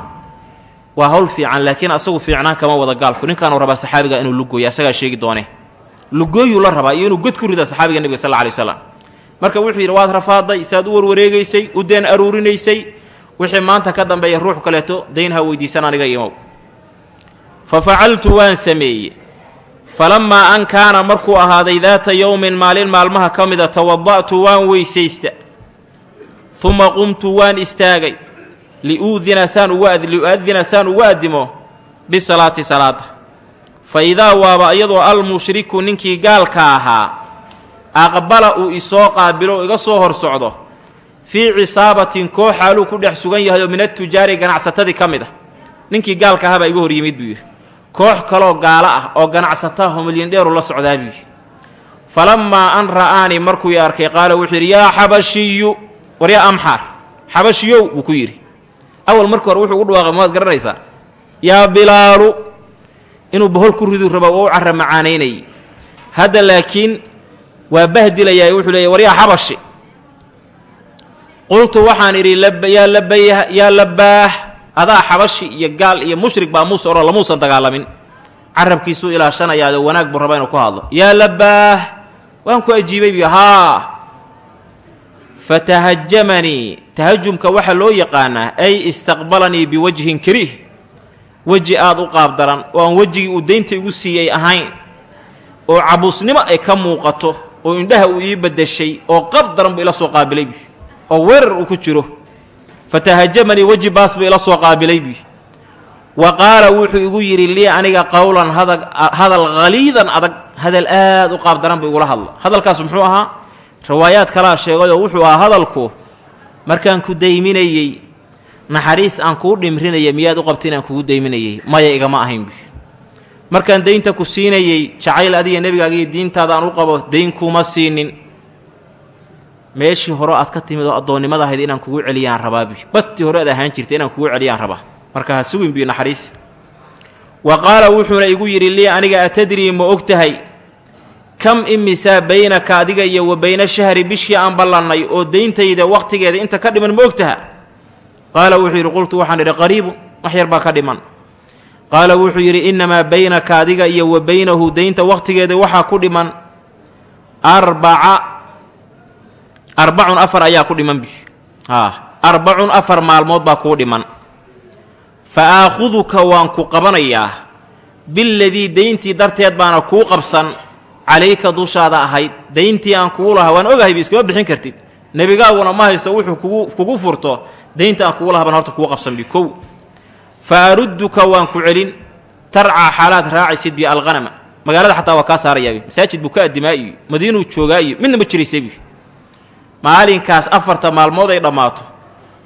waa hawl fiican laakiin asagu fiicnaan kama wada gaalku. Ninkaanuu rabaa saxaabiga inuu lugooyo asagaa sheegi doonee. Lugooyuu la rabaa iyo inuu god ku rida saxaabiga nebiga sal lla alay waslam marka wuxuu yidhi waad rafaaday saad u warwareegaysay u deen aruurinaysay wixii maanta ka dambeeya ruux kaleeto dayn ha weydiisan aniga imow fa facaltu waan sameeye falammaa an kaana markuu ahaaday daata yowmin maalin maalmaha ka mida tawada'tu waan weysaysta uma qumtu waan istaagay. Liuudina saan ugu liu'adina saan ugu addimo bisalaati salaada. Fa idaa waaba iyadoo almushriku ninkii gaalka ahaa aqbala uu isoo qaabilo iga soo hor socdo fii cisaabatin koox xaaluu ku dhex sugan yahay oo min atujaari ganacsatadii ka mid ah. Ninkii gaalka ahaa baa iga hor yimid buu yidhi. Koox kaloo gaalo ah oo ganacsataho milyandheeru la socdaa buu yidhi. Falammaa an ra'aanii markuu i arkay qaala wuxuu yidhi yaa xabashiyu war yaa amxaar xabashiyow buu ku yidhi. Awal marka hore wuxuu ugu dhawaaqay maad garanaysaa yaa bilaalu inuu bohol ku ridu rabo oo u carra macaanaynayay hadda laakiin waa bahdilayaa wuxuu leeya war yaa xabashi qultu waxaan idhi yaa labaah adaa xabashi iyo gaal iyo mushrik baa muuse odhan lamuusan dagaalamin. Carabkiisuu ilaashanayaado wanaag buu raba inuu ku hadlo. Yaa labaah waan ku ajiibay bi haa fatahajamanii tahajumka waxaa loo yaqaanaa ay istaqbalanii biwajhin kariih weji aada u qaab daran oo aan wejigii uu deynta igu siiyey ahayn. Oo cabuusnimo ay ka muuqato oo indhaha uu ii beddeshay oo qab daran buu ila soo qaabilay bi oo weerar uu ku jiro fatahajamanii weji baas buu ila soo qaabilay bi wa qaala wuxuu igu yidhi lii aniga qowlan hadag hadal haliidan adag hadal aad u qaab daran buu igula hadla hadalkaas muxuu ahaa riwaayaad kalaa sheegayoo wuxuu ahaa hadalku markaan ku dayminayey naxariis aan kuu dhimrinaya miyaad u qabta inaan kugu dayminayey? Maya igama ahayn bi markaan daynta ku siinayey jacayl adiga nebigaaga iyo diintaada aan u qabo dayn kuma siinin meeshii hore aad ka timid oo addoonnimada ahayd inaan kugu celiyaan rabaabi badtii hore aad ahaan jirtay inaan kugu celiyaan rabaa. Marka ha sugin biyo naxariis. Wa qaala wuxuuna igu yidhi lii aniga atadrii ma og tahay kam imisaa baynaka adiga iyo wa bayna shahri bishii aan ballannay oo dayntayda wakhtigeeda inta ka dhiman ma og taha qaala wuxuu yidhi qultu waxaan idhi qariibun wax yar baa ka dhiman. Qaala wuxuu yidhi innamaa baynaka adiga iyo wa baynahu daynta wakhtigeeda waxaa ku dhiman arbaca arbacun afar ayaa ku dhiman bi arbacun afar maalmood baa kuu dhiman. Fa aakhuduka waan ku qabanayaa biladii dayntii darteed baana kuu qabsan calayka dushaada ahayd dayntii aan kugu lahaa waan ogahayba iskama bixin kartid. Nebigaaguna ma haysto wuxuu kugu furto daynta aan kugu lahaa baan horta kugu qabsan bi kow. Fa arudduka waan ku celin tarcaa xaalaad raacaysid bi alqanama magaalada xataa waa kaa saarayaabi. Masaajid buu ka addimaa iyo madiinuu joogaa iyo midna ma jiraysabi maalinkaas afarta maalmood ay dhammaato.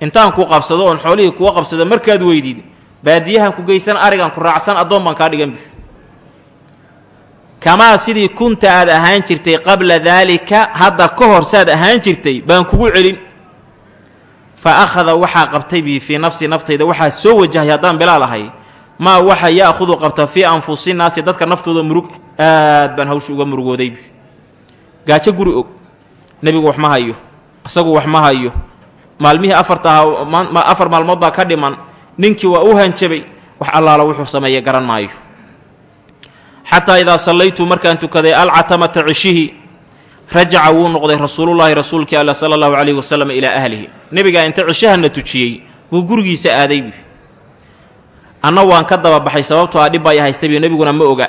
Intaan ku qabsado oon xoolihii kuga qabsado markaad weydid baadiyahan ku geysan arigan ku raacsan addoon baan kaa dhiganbi kamaa sidii kunta aad ahaan jirtay qabla daalika hadda ka hor saad ahaan jirtay baan kugu celin. Fa akhada waxaa qabtay bii fii nafsi naftayda waxaa soo wajahay haddaan bilaal ahay. Maa waxa ya'khudu qabta fii anfusi naasi dadka naftooda murug aad baan hawsha uga murugoodaybi gaajo guri og nebigu wax ma hayo. Isagu wax ma hayo. Maalmihii afarta ahaa afar maalmood baa ka dhiman ninkii waa u hanjabay wax allaala wuxuu sameeya garan maayo. Xataa idaa sallaytu markaan tukaday alcatamata cishihii rajaca wuu noqday rasuulullaahi rasuulkii alla sala allahu calayhi wasalam ilaa ahlihi. Nebigaa inta cishahana tujiyey buu gurigiisa aadaybi anna waan ka dababaxay sababtoo a dhib bay haystaybi nebiguna ma oga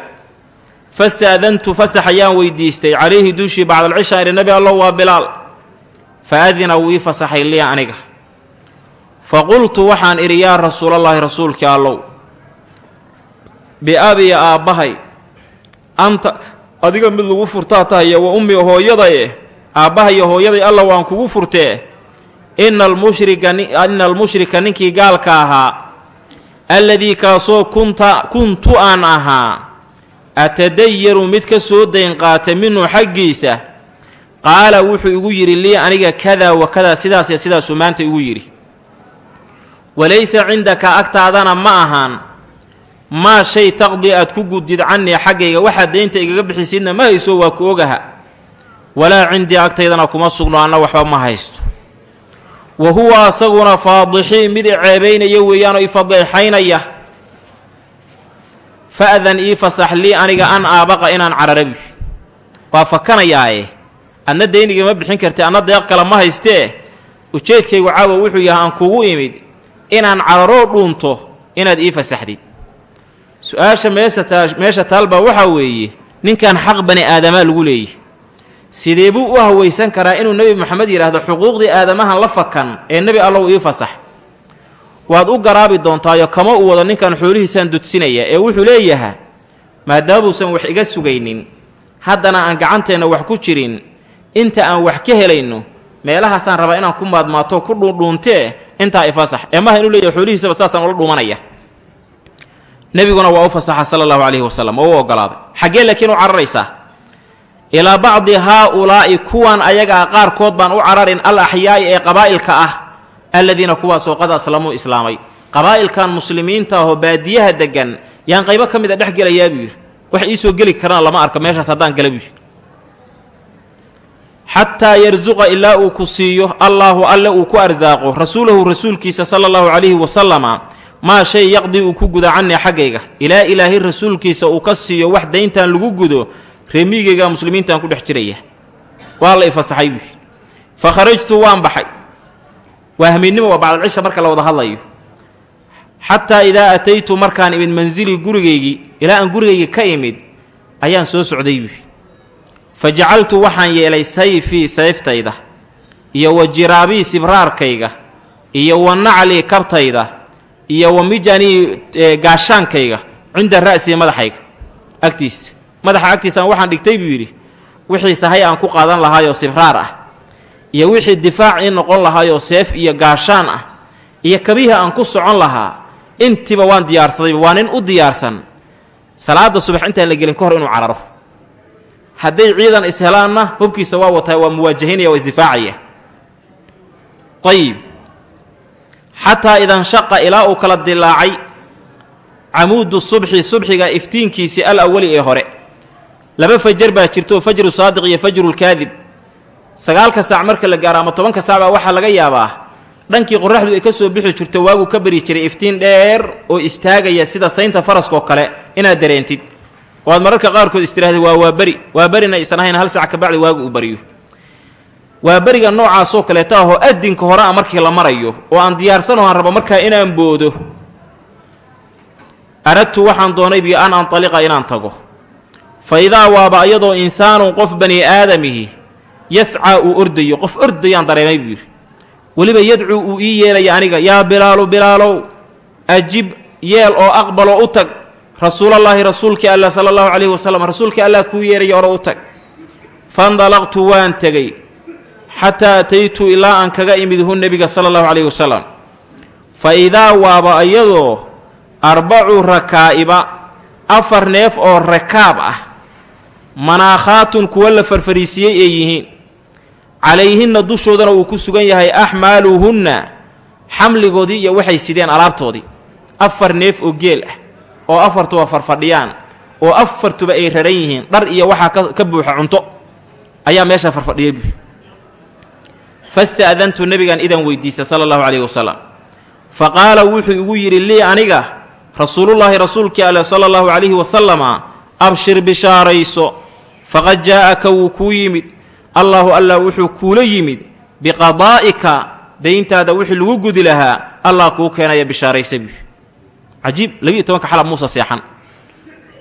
fasta'dantu fasax ayaan weydiistay calayhi duushii bacdalcishaa idhi nebi allow waa bilaal fa adina wuu ii fasaxay liya aniga fa qultu waxaan idhi yaa rasuulallaahi rasuulkii allow biabiya aabbahay anta adiga mid lagu furtaa tahaye wa ummi hooyadaye aabbahayo hooyaday alla waan kugu furtee ina almushrika ninkii gaalka ahaa alladii kaasoo kunta kuntu aan ahaa atadayaru mid ka soo dayn qaata minhu xaggiisa qaala wuxuu igu yidhi lii aniga kadaa wa kadaa sidaas iyo sidaasuu maanta igu yidhi walaysa cindaka agtaadana ma ahaan maa shay taqdii aad ku gudid cannii xaggayga waxaad daynta igaga bixisidna ma hayso waa ku ogaha walaa cindii agtaydana kuma sugno anna waxba ma haysto wa huwa asaguna faadixii mid i ceebaynaya weeyaanoo i fadeexaynaya fa'dan ii fasax lii aniga an aabaqa inaan cararabi waa fakanayaaye. Adna dayniga ma bixin karti adna deeq kale ma haystee. Ujeedkaygu caawa wuxuu yahay aan kugu imid inaan cararoo dhuunto inaad ii fasaxdid. Su'aasha meesha taa meesha taalbaa waxaa weeye ninkan xaq bani aadamaa lagu leeyahy sidee buu u hawaysan karaa inuu nebi moxamed yidhaahdo xuquuqdii aadamahan la fakan ee nebi allow ii fasax waad u garaabi doontaayo kama u wado ninkan xoolihiisaan dudsinaya ee wuxuu leeyahaa maadaamuusan wax iga sugaynin haddana aan gacanteenna wax ku jirin inta aan wax ka helayno meelahaasaan rabaa inaan ku maadmaato ku dhuundhuuntee intaa ifasax. Ee maha inuu leeyahay xoolihiisaba saasaan ula dhuumanaya. Nebiguna waa u fasaxa sala allahu calayhi wasalam oo u ogolaaday. Xaggee laakiin u cararaysaa ilaa bacdi haa-ulaa'i kuwan ayagaa qaarkood baan u cararin al axyaa'i ee qabaa'ilka ah alladiina kuwaasoo qad aslamuu islaamay. Qabaa'ilkan muslimiinta ahoo baadiyaha deggan yaan qaybo ka mid a dhex gelayaa buu yidhi. Wax iisoo geli karana lama arko meeshaas haddaan gala buu yidhi. Xataa yarsuqa ilaa uu ku siiyo allaahu alle uu ku arsaaqo rasuulahu rasuulkiisa sala allahu calayhi wasalama maa shay yaqdii uu ku gudo cannii xaggayga. Ilaa ilaahay rasuulkiisa uu ka siiyo wax dayntan lagu gudo reemigayga muslimiintaan ku dhex jiraya. Waa la ifasaxay buu fa kharajtu waan baxay waa hamiidnimo waa bacdalcisha marka la wada hadlayo. Xataa idaa ataytu markaan imid mansilii gurigaygii ilaa aan gurigaygii ka imid ayaan soo socday buui fa jacaltu waxaan yeelay sayfii sayftayda iyo wa jiraabii sibraarkayga iyo wa naclii kabtayda iyo wa mijanii gaashaankayga cinda ra'sii madaxayga. Agtiisa madaxa agtiisaan waxaan dhigtay buu yidhi wixii sahay aan ku qaadan lahaayoo sibraar ah iyo wixii difaac ii noqon lahaayoo seef iyo gaashaan ah iyo kabihii aan ku socon lahaa intiiba waan diyaarsadayba waa nin u diyaarsan. Salaada subax intaan la gelin ka hor inuu cararo. Hadday ciidan ishelaanna hubkiisa waa wataa waa muwaajahinaya waa isdifaacaya. Ayib xataa idanshaqa ilaa uu kala dilaacay camuudu subxi subxiga iftiinkiisii al awali ee hore. Laba fajar baa jirto fajru saadiq iyo fajrulkaadib sagaalka saac marka la gaaro ama tobanka saac baa waxaa laga yaabaa dhankii qoraxdu ay ka soo bixi jirto waagu ka bari jiray iftiin dheer oo istaagaya sida saynta faraskoo kale inaad dareentid. Oo aad mararka qaarkood istiraahda waa waaberi waaberina aysan ahayn hal saac kabacdi waagu uu bariyo. Waa beriga noocaasoo kaleeta ahoo adinka hore a markii la marayo oo aan diyaarsanoo aan rabo markaa inaan boodo. Aradtu waxaan doonay bi an antaliqa inaan tago. Fa idaa waaba iyadoo insaanun qof bani aadamihi yascaa uu ordayo qof ordayaan dareemay buu yidhi. Weliba yadcuu uu ii yeelaya aniga yaa bilaalu bilaalow ajib yeel oo aqbaloo u tag rasuulallaahi rasuulkii allah sala allahu calayhi wasalam rasuulkii allah kuu yeeraya oro u tag. Fandalaqtu waan tegey xataa ataytu ilaa aan kaga imidhu nebiga sala allahu calayhi wasalam fa idaa waaba iyadoo arbacu rakaa'iba afar neef oo rakaab ah manaakhaatun kuwa la farfariisiyey ay yihiin calayhinna dushoodana uu ku sugan yahay axmaaluhunna xamligoodii iyo waxay sideen alaabtoodii. Afar neef oo geel ah oo afartuba farfadhiyaan oo afartuba ay raran yihiin dhar iyo waxaa ka buuxa cunto. Ayaa meesha farfadhiyay buui fasta'dantu nebigan idan weydiista sala allahu calayhi wasalam fa qaala wuxuu igu yidhi lii aniga rasuulullaahi rasuulkii ale sala allahu calayhi wasalama abshir bishaarayso faqad jaa'aka wuu kuu yimid allaahu allah wuxuu kuula yimid biqadaa'ika dayntaada wixii lagu gudi lahaa allah kuu keenaya bishaaraysa buui cajiib labiiyo tobanka xalab muuse seexan.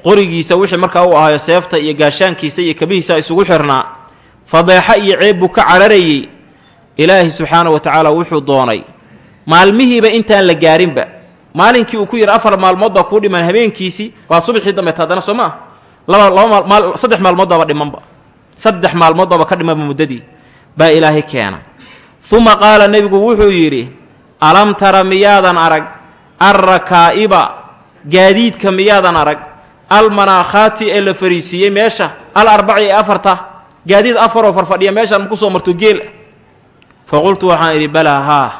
Qorigiisa wixii markaa u ahayo seefta iyo gaashaankiisa iyo kabihiisa isugu xirnaa. Fadeexo iyo ceeb buu ka cararayey. Ilaahi subxaanahu wa tacaala wuxuu doonay maalmihiiba intaan la gaarinba maalinkii uu ku yidhi afar maalmood kuu dhiman habeenkiisii waa subaxii dambeet haddana soo ma ah? Laba laba maal saddex maalmood baaba dhimanba saddex maalmood baaba ka dhimanba muddadii baa ilaahay keena. Uma qaala nebigu wuxuu yidhi alam tara miyaadan arag? Alrakaa'iba gaadiidka miyaadan arag? Almanaakhaati ee la fariisiiyey meesha al arbaci ee afarta gaadiid afaroo farfadhiya meeshaan maku soo marto geel fa qultu waxaan idhi balaa haa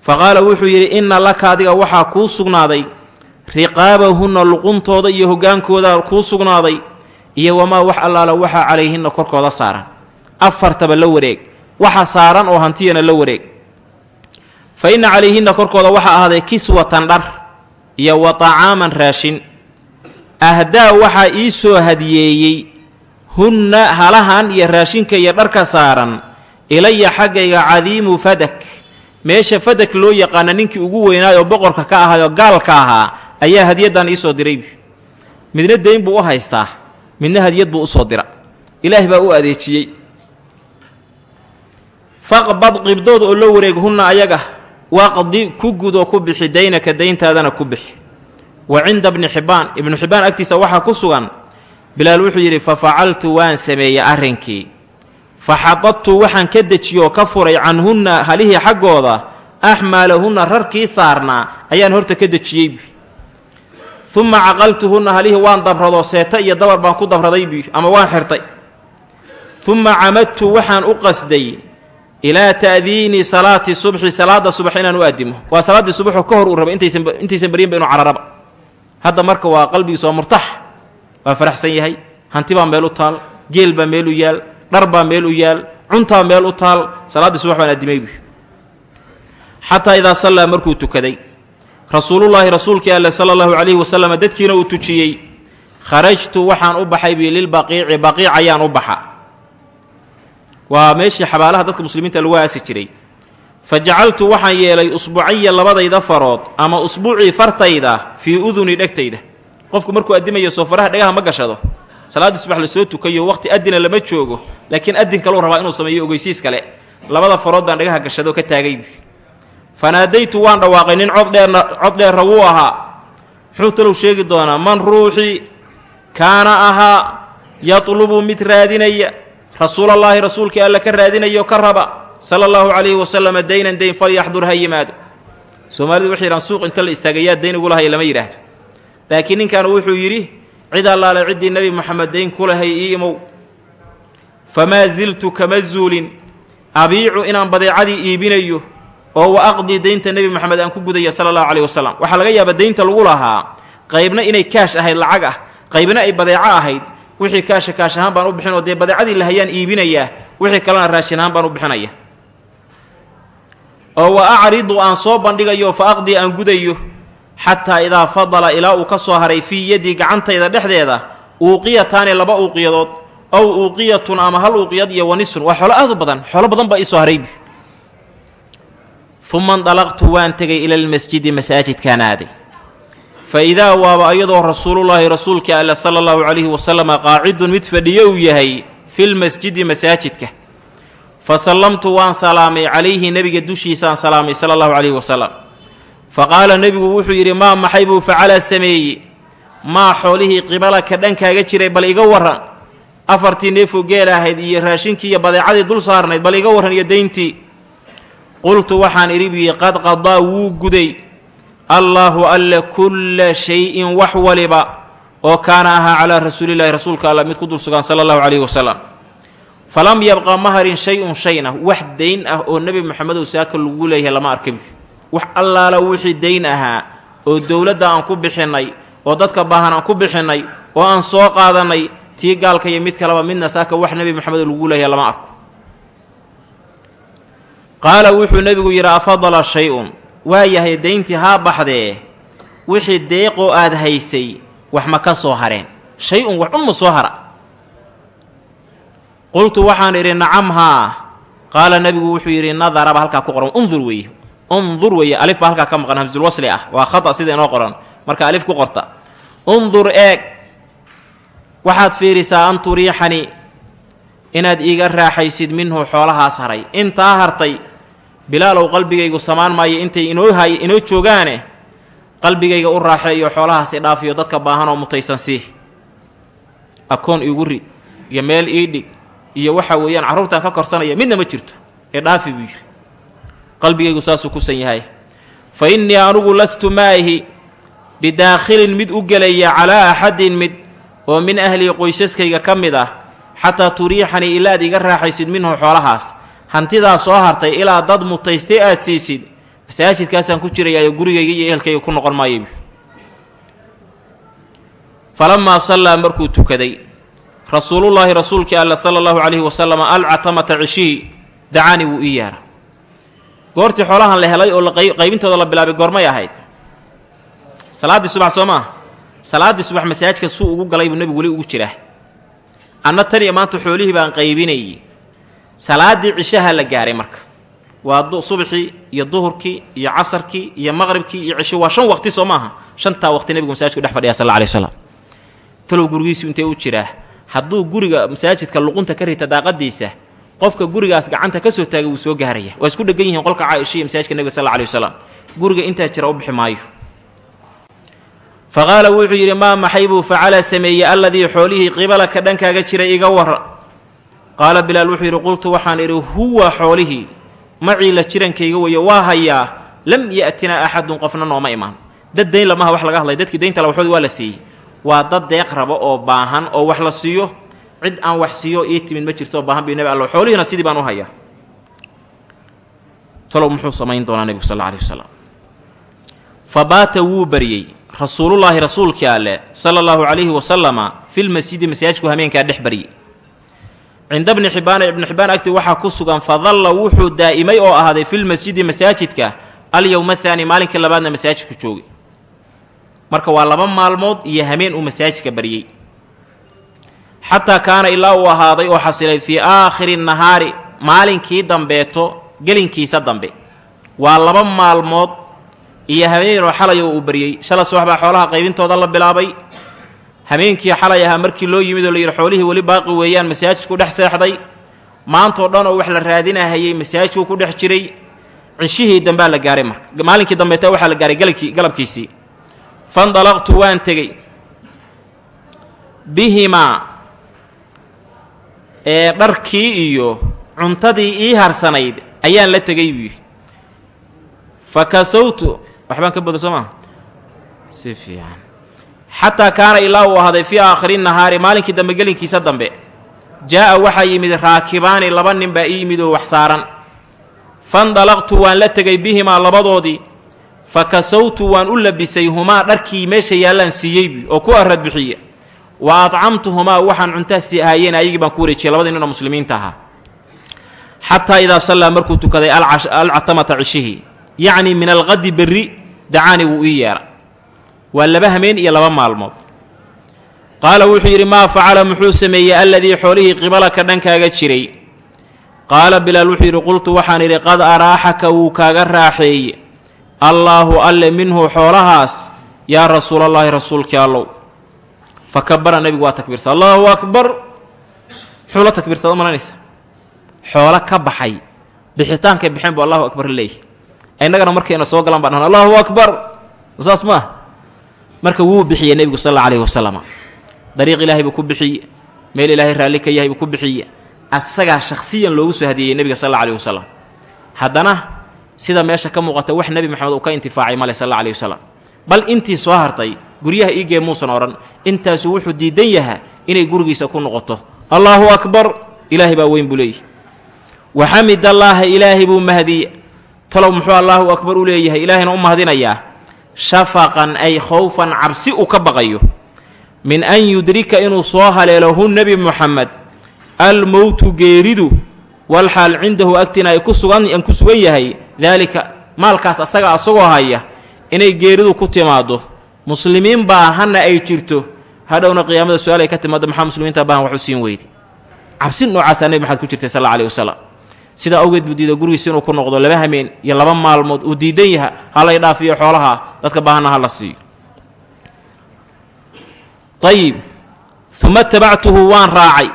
fa qaala wuxuu yidhi inna laka adiga waxaa kuu sugnaaday riqaabahunna luquntooda iyo hoggaankooda kuu sugnaaday iyo wamaa wax allaala waxaa calayhinna korkooda saaran. Afartaba la wareeg waxa saaran oo hantiyana la wareeg. Fa inna calayhinna korkooda waxaa ahaaday kiswatan dhar iyo wa tacaaman raashin. Ahdaa waxaa ii soo hadiyeeyey hunna halahan iyo raashinka iyo dharka saaran ilaya xaggayga cadiimu fadak. Meesha fadak loo yaqaana ninkii ugu weynaay oo boqorka ka ahaayoo gaalka ahaa ayaa hadiyaddan iisoo diray. Midna dayn buu u haystaa midna hadiyad buu u soo dira. Ilaah baa u adeejiyey. Faqbad qibdood oo la wareeg hunna ayaga waqdi ku gudoo ku bixi daynaka dayntaadana ku bixi. Wa cinda bni xibbaan ibnu xibbaan agtiisa waxaa ku sugan bilaal wuxuu yidhi fa facaltu waan sameeyey arrinkii. Fa xadadtu waxaan ka dejiyoo ka furay canhunna halihii xaggooda axmaalahunna rarkii saarnaa ayaan horta ka dejiyey uma caqaltuhunna halihii waan dabradoo seeta iyo dabar baan ku dabraday bi ama waan xirtay. Uma camadtu waxaan u qasday ilaa ta'diini salaati subxi salaada subax inaan u addimo waa salaaddii subaxoo ka hor uu raba intaysan baryanba inuu cararaba. Hadda marka waa qalbigiis waa murtax waa faraxsan yahay. Hanti baa meel u taal geel baa meel u yaal dhar baa meel u yaal cuntaa meel u taal salaaddii subax baan addimay buy xataa idaa sallaa markuu tukaday rasuulullaahi rasuulkii alle sala allahu calayhi wasalam dadkiina uu tujiyey kharajtu waxaan u baxay bi lilbaqiici baqiic ayaan u baxa. Waa meeshii xabaalaha dadka muslimiinta lagu aasi jiray. Fa jacaltu waxaan yeelay usbucaya labadayda farood ama usbuucii fartayda fii uduni dhegtayda. Qofku markuu addimayo soo faraha dhagaha ma gashado. Salaaddii subax la soo tukayo waqti addina lama joogo laakiin addin kaleu rabaa inuu sameeyo ogeysiis kale. Labada farood baan dhagaha gashado ka taagaybi fanaadaytu waan dhawaaqay nin cod dheerra wuu ahaa. Muxuu talow sheegi doonaa man ruuxii kaana ahaa yatlubu mid raadinaya rasuulallaahi rasuulkii alla ka raadinayo ka raba sala allahu calayhi wasalama daynan dayn falyaxdur ha yimaado. Soomaalidu waxay yidhahan suuq inta la istaagayaa dayn ugu lahaya lama yidhaahdo. Laakiin ninkan wuxuu yidhi cid allaale ciddii nebi moxamed dayn ku lahay ii imow. Famaa ziltu kama zuulin. Abiicu inaan badeecadii iibinayo oo wa aqdii daynta nebi moxamed aan ku gudaya sala allahu caleyhi wasalam waxaa laga yaabaa daynta lagu lahaa qaybna inay kaash ahayd lacag ah. Qaybna ay badeeco ahayd wixii kaasha kaash ahaan baan u bixin oo dee badeecadii lahayaan iibinayaa wixii kalena raashin ahaan baan u bixinaya. Oo wa acridu aan soo bandhigayo fa aqdii aan gudayo xataa idaa fadala ilaa uu ka soo haray fii yaddii gacantayda dhexdeeda uuqiyataani laba uuqiyadood ow uuqiyatun ama hal uuqiyad iyo wanisun waa xoolo aad u badan xoolo badan baa iisoo haraybi uma ndalaqtu waan tegay ila lmasjidi masaajidkaan aaday fa idaa waaba ayadoo rasuulullaahi rasuulkii alle sala allahu calayhi wasalama qaacidun mid fadhiyo uu yahay filmasjidi masaajidka. Fa sallamtu waan salaamay calayhi nebiga dushiisaan salaamay sala allahu calayhi wasalam fa qaala nebigu wuxuu yidhi maa maxay buu facalaa sameeyey? Maa xoolihii qibalaka dhankaaga jiray bal iga warran? Afartii neefoo geel ahayd iyo raashinkii iyo badeecadii dul saarnayd bal iga warran iyo dayntii qultu waxaan idhi biyi qad qadaa wuu guday. Allaahu alle kulla shay-in wax waliba oo kaana ahaa calaa rasuulillahi rasuulka alla mid ku dul sugan sala allahu calayhi wasalam. Falam yabqa maharin shay-un shayna wax dayn ah oo nebi moxamedow saaka lagu leeyahay lama arkabi wax allaala wixii dayn ahaa oo dowladda aan ku bixinnay oo dadka baahan aan ku bixinnay oo aan soo qaadannay tii gaalka iyo mid kaleba midna saaka wax nebi moxamedow lagu leeyahay lama arko qaala wuxuu nebigu yidhi afadala shay-un? Waa yahay dayntii haa baxdee wixii deeqoo aad haysay wax ma ka soo hareen. Shay-un wax un ma soo hara. Qultu waxaan idhi nacam haa. Qaala nebigu wuxuu yidhi nadaraba halkaa ku qoran. Undur weeye undur weeye alif baa halkaa ka maqan. Hamsulwasli ah. Waa khata sida inoo qoran. Marka alif ku qorta. Undur eeg. Waxaad fiirisaa an turiixani. Inaad iiga raaxaysid minhu xoolahaas haray. Intaa hartay bilaalow qalbigaygu samaan maayo intay inoo hay inoo joogaane qalbigayga u raaxeeyo xoolahaasi dhaafiyo dadka baahan oo mutaysan sii. Akoon iigu rid iyo meel ii dhig iyo waxa weeyaan carruurtaan ka korsanaya midna ma jirto ee dhaafi buu yidhi. Qalbigaygu saasuu kusan yahay. Fa innii anugu lastu maahi bidaakhilin mid u gelaya calaa axadin mid oo min ahlii qoysaskayga ka mid ah xataa turiixanii ilaad iga raaxaysid minhu xoolahaas hantidaa soo hartay ilaa dad mutaystay aad siisid. Masaajidkaasaan ku jirayaayo gurigayga iyo ehelkayga ku noqon maayo falamaa sallaa markuu tukaday rasuulullaahi rasuulkii alla sala allahu calayhi wasalam alcatamata cishihii dacaani wuu ii yeera goortii xoolahan la helay oo qaybintooda la bilaabay goormay ahayd. Salaaddii subax soo maa salaaddii subax masaajidka suu ugu galay buu nebigu weli ugu jiraa anna tan iyo maanta xoolihii baan qaybinayay salaaddii cishaha la gaaray marka. Waa subaxii iyo duhurkii iyo casarkii iyo maqribkii iyo cisho waa shan waqti soo maaha. Shantaa waqti nebigu masaajidku dhex fadhiya sal alay waslam talow gurigiisu intee u jiraa? Hadduu guriga masaajidka luqunta ka rita daaqadiisa qofka gurigaas gacanta ka soo taagay wuu soo gaaraya. Waa isku dhegan yihiin qolka caaisha iyo masaajidka nebiga sal alay wasalam guriga intaa jira u bixi maayo. Fa wuxuu yidhi maa maxay buu facala sameeyey alladii xoolihii qibalaka dhankaaga jiray iga warra qaala bilaal wuxuu yidhi qultu waxaan idhi huwa xoolihii macii la jirankayga weeye waa hayaa lam ya'tinaa axadun qofna nooma imaan. Dad dayn lamaha wax laga hadlay dadkii daynta lawaxoodi waa la siiyey. Waa dad deeq rabo oo baahan oo wax la siiyo. Cid aan wax siiyo ii timid ma jirto oo baahan bi nebi alla xoolihiina sidii baan u hayaa. Talow muxuu samayn doonaa nebigu sal alih wasalam fa baata wuu baryey rasuulullaahi rasuulkii alle sala allahu calayhi wasalama filmasjidi masaajidku hameenkaa dhex baryey cinda bni xibbaana ibnu xibbaan agti waxaa ku sugan fadalla wuxuu daa'imay oo ahaaday filmasjidi masaajidka alyowma athaani maalinkii labaadna masaajidku joogay marka waa laba maalmood iyo hameen uu masaajidka baryey xataa kaana ilaa uu ahaaday oo xasilay fii aakhiri nahaari maalinkii dambeeto gelinkiisa dambe waa laba maalmood iyo habeenoo xalay oo uu baryey shala subax baa xoolaha qaybintooda la bilaabay habeenkii xalay ahaa markii loo yimid oo la yidhi xoolihii weli baaqi weeyaan masaajidku dhex seexday. Maantoo dhan oo wax la raadinahayay masaajidku ku dhex jiray. Cishihii dambaa la gaaray marka. Maalinkii dambeeta waxaa la gaaray galabkii galabkiisii. Fandalaqtu waan tegey. Bihimaa ee dharkii iyo cuntadii ii harsanayd ayaan la tegay buu yidhi. Fa kasawtu waxbaan ka bodo soo maa si fiican xataa kaana ilaa uu ahaaday fii aakhiri nahaari maalinkii dambe gelinkiisa dambe jaa'a waxaa yimid raakibaani laba nin baa ii yimid oo wax saaran. Fandalaqtu waan la tegay bihimaa labadoodii fa kasawtu waan u labisay humaa dharkii meesha yaallaan siiyey buu oo ku arad bixiya wa adcamtuhumaa waxaan cuntaasi ahaayeen ayagii baan ku wareejiyay labadii nin oo muslimiinta ahaa. Xataa idaa sallaa markuu tukaday alcatamata cishihii yacni min alqadi berri dacaani wuu ii yeedha waa laba hameen iyo laba maalmood. Qaala wuxuu yidhi maa facala? Muxuu sameeyey alladii xoolihii qibalaka dhankaaga jiray. Qaala bilaal wuxuu yidhi qultu waxaan idhi qad araaxaka wuu kaaga raaxeeye allaahu alle minhu xoolahaas yaa rasuulallaahi rasuulkii allow. Fa kabara nebigu waa takbiirsa allaahu akbar. Muxuu la takbiirsada u malanaysa xoolo ka baxay. Bixitaankay bixeen buu allahu akbar leeyahy innagana markayna soo galaan baan dhahan allahu akbar. Saas ma marka wuu bixiyey nebigu sal alla alayhi wasalam dariiq ilaahay buu ku bixiye meel ilaahay raalli ka yahay buu ku bixiye asagaa shakhsiyan loogu soo hadiyeeyey nebiga sal alla alayhi wasalam haddana sida meesha ka muuqata wax nebi maxamed uu ka intifaacay male sal alla wasalam bal intii soo hartay guryaha iigee muusan odhan intaasu wuxuu diidan yahaa inay gurigiisa ku noqoto. Allaahu akbar! Ilaahay baa weyn buu leeyahy wa xamid allaaha ilaahay buu mahdiye talow muxuu allaahu akbar u leeyahay? Ilaahayna u mahadinayaa shafaqan ay khowfan cabsi uu ka baqayo min an yudrika inuu soo haleelo hu nebi muxamed almowtu geeridu walxaal cindahu agtina ay ku ku sugan yahay daalika maalkaas asaga asagoo haya inay geeridu ku timaaddo muslimiin baahanna ay jirto hadhowna qiyaamada su'aal ay ka timaaddo maxaa muslimiinta baahan wax u siin weyday cabsi noocaasaa nebi maxamed ku jirtay sal alla alih wasalam sidaa awgeed buu diiday gurigiisa inuu ku noqdo laba hameen iyo laba maalmood uu diidan yaha ha lay dhaafiyo xoolaha dadka baahanna ha la siiyo. Ayib uma tabactuhu waan raacay.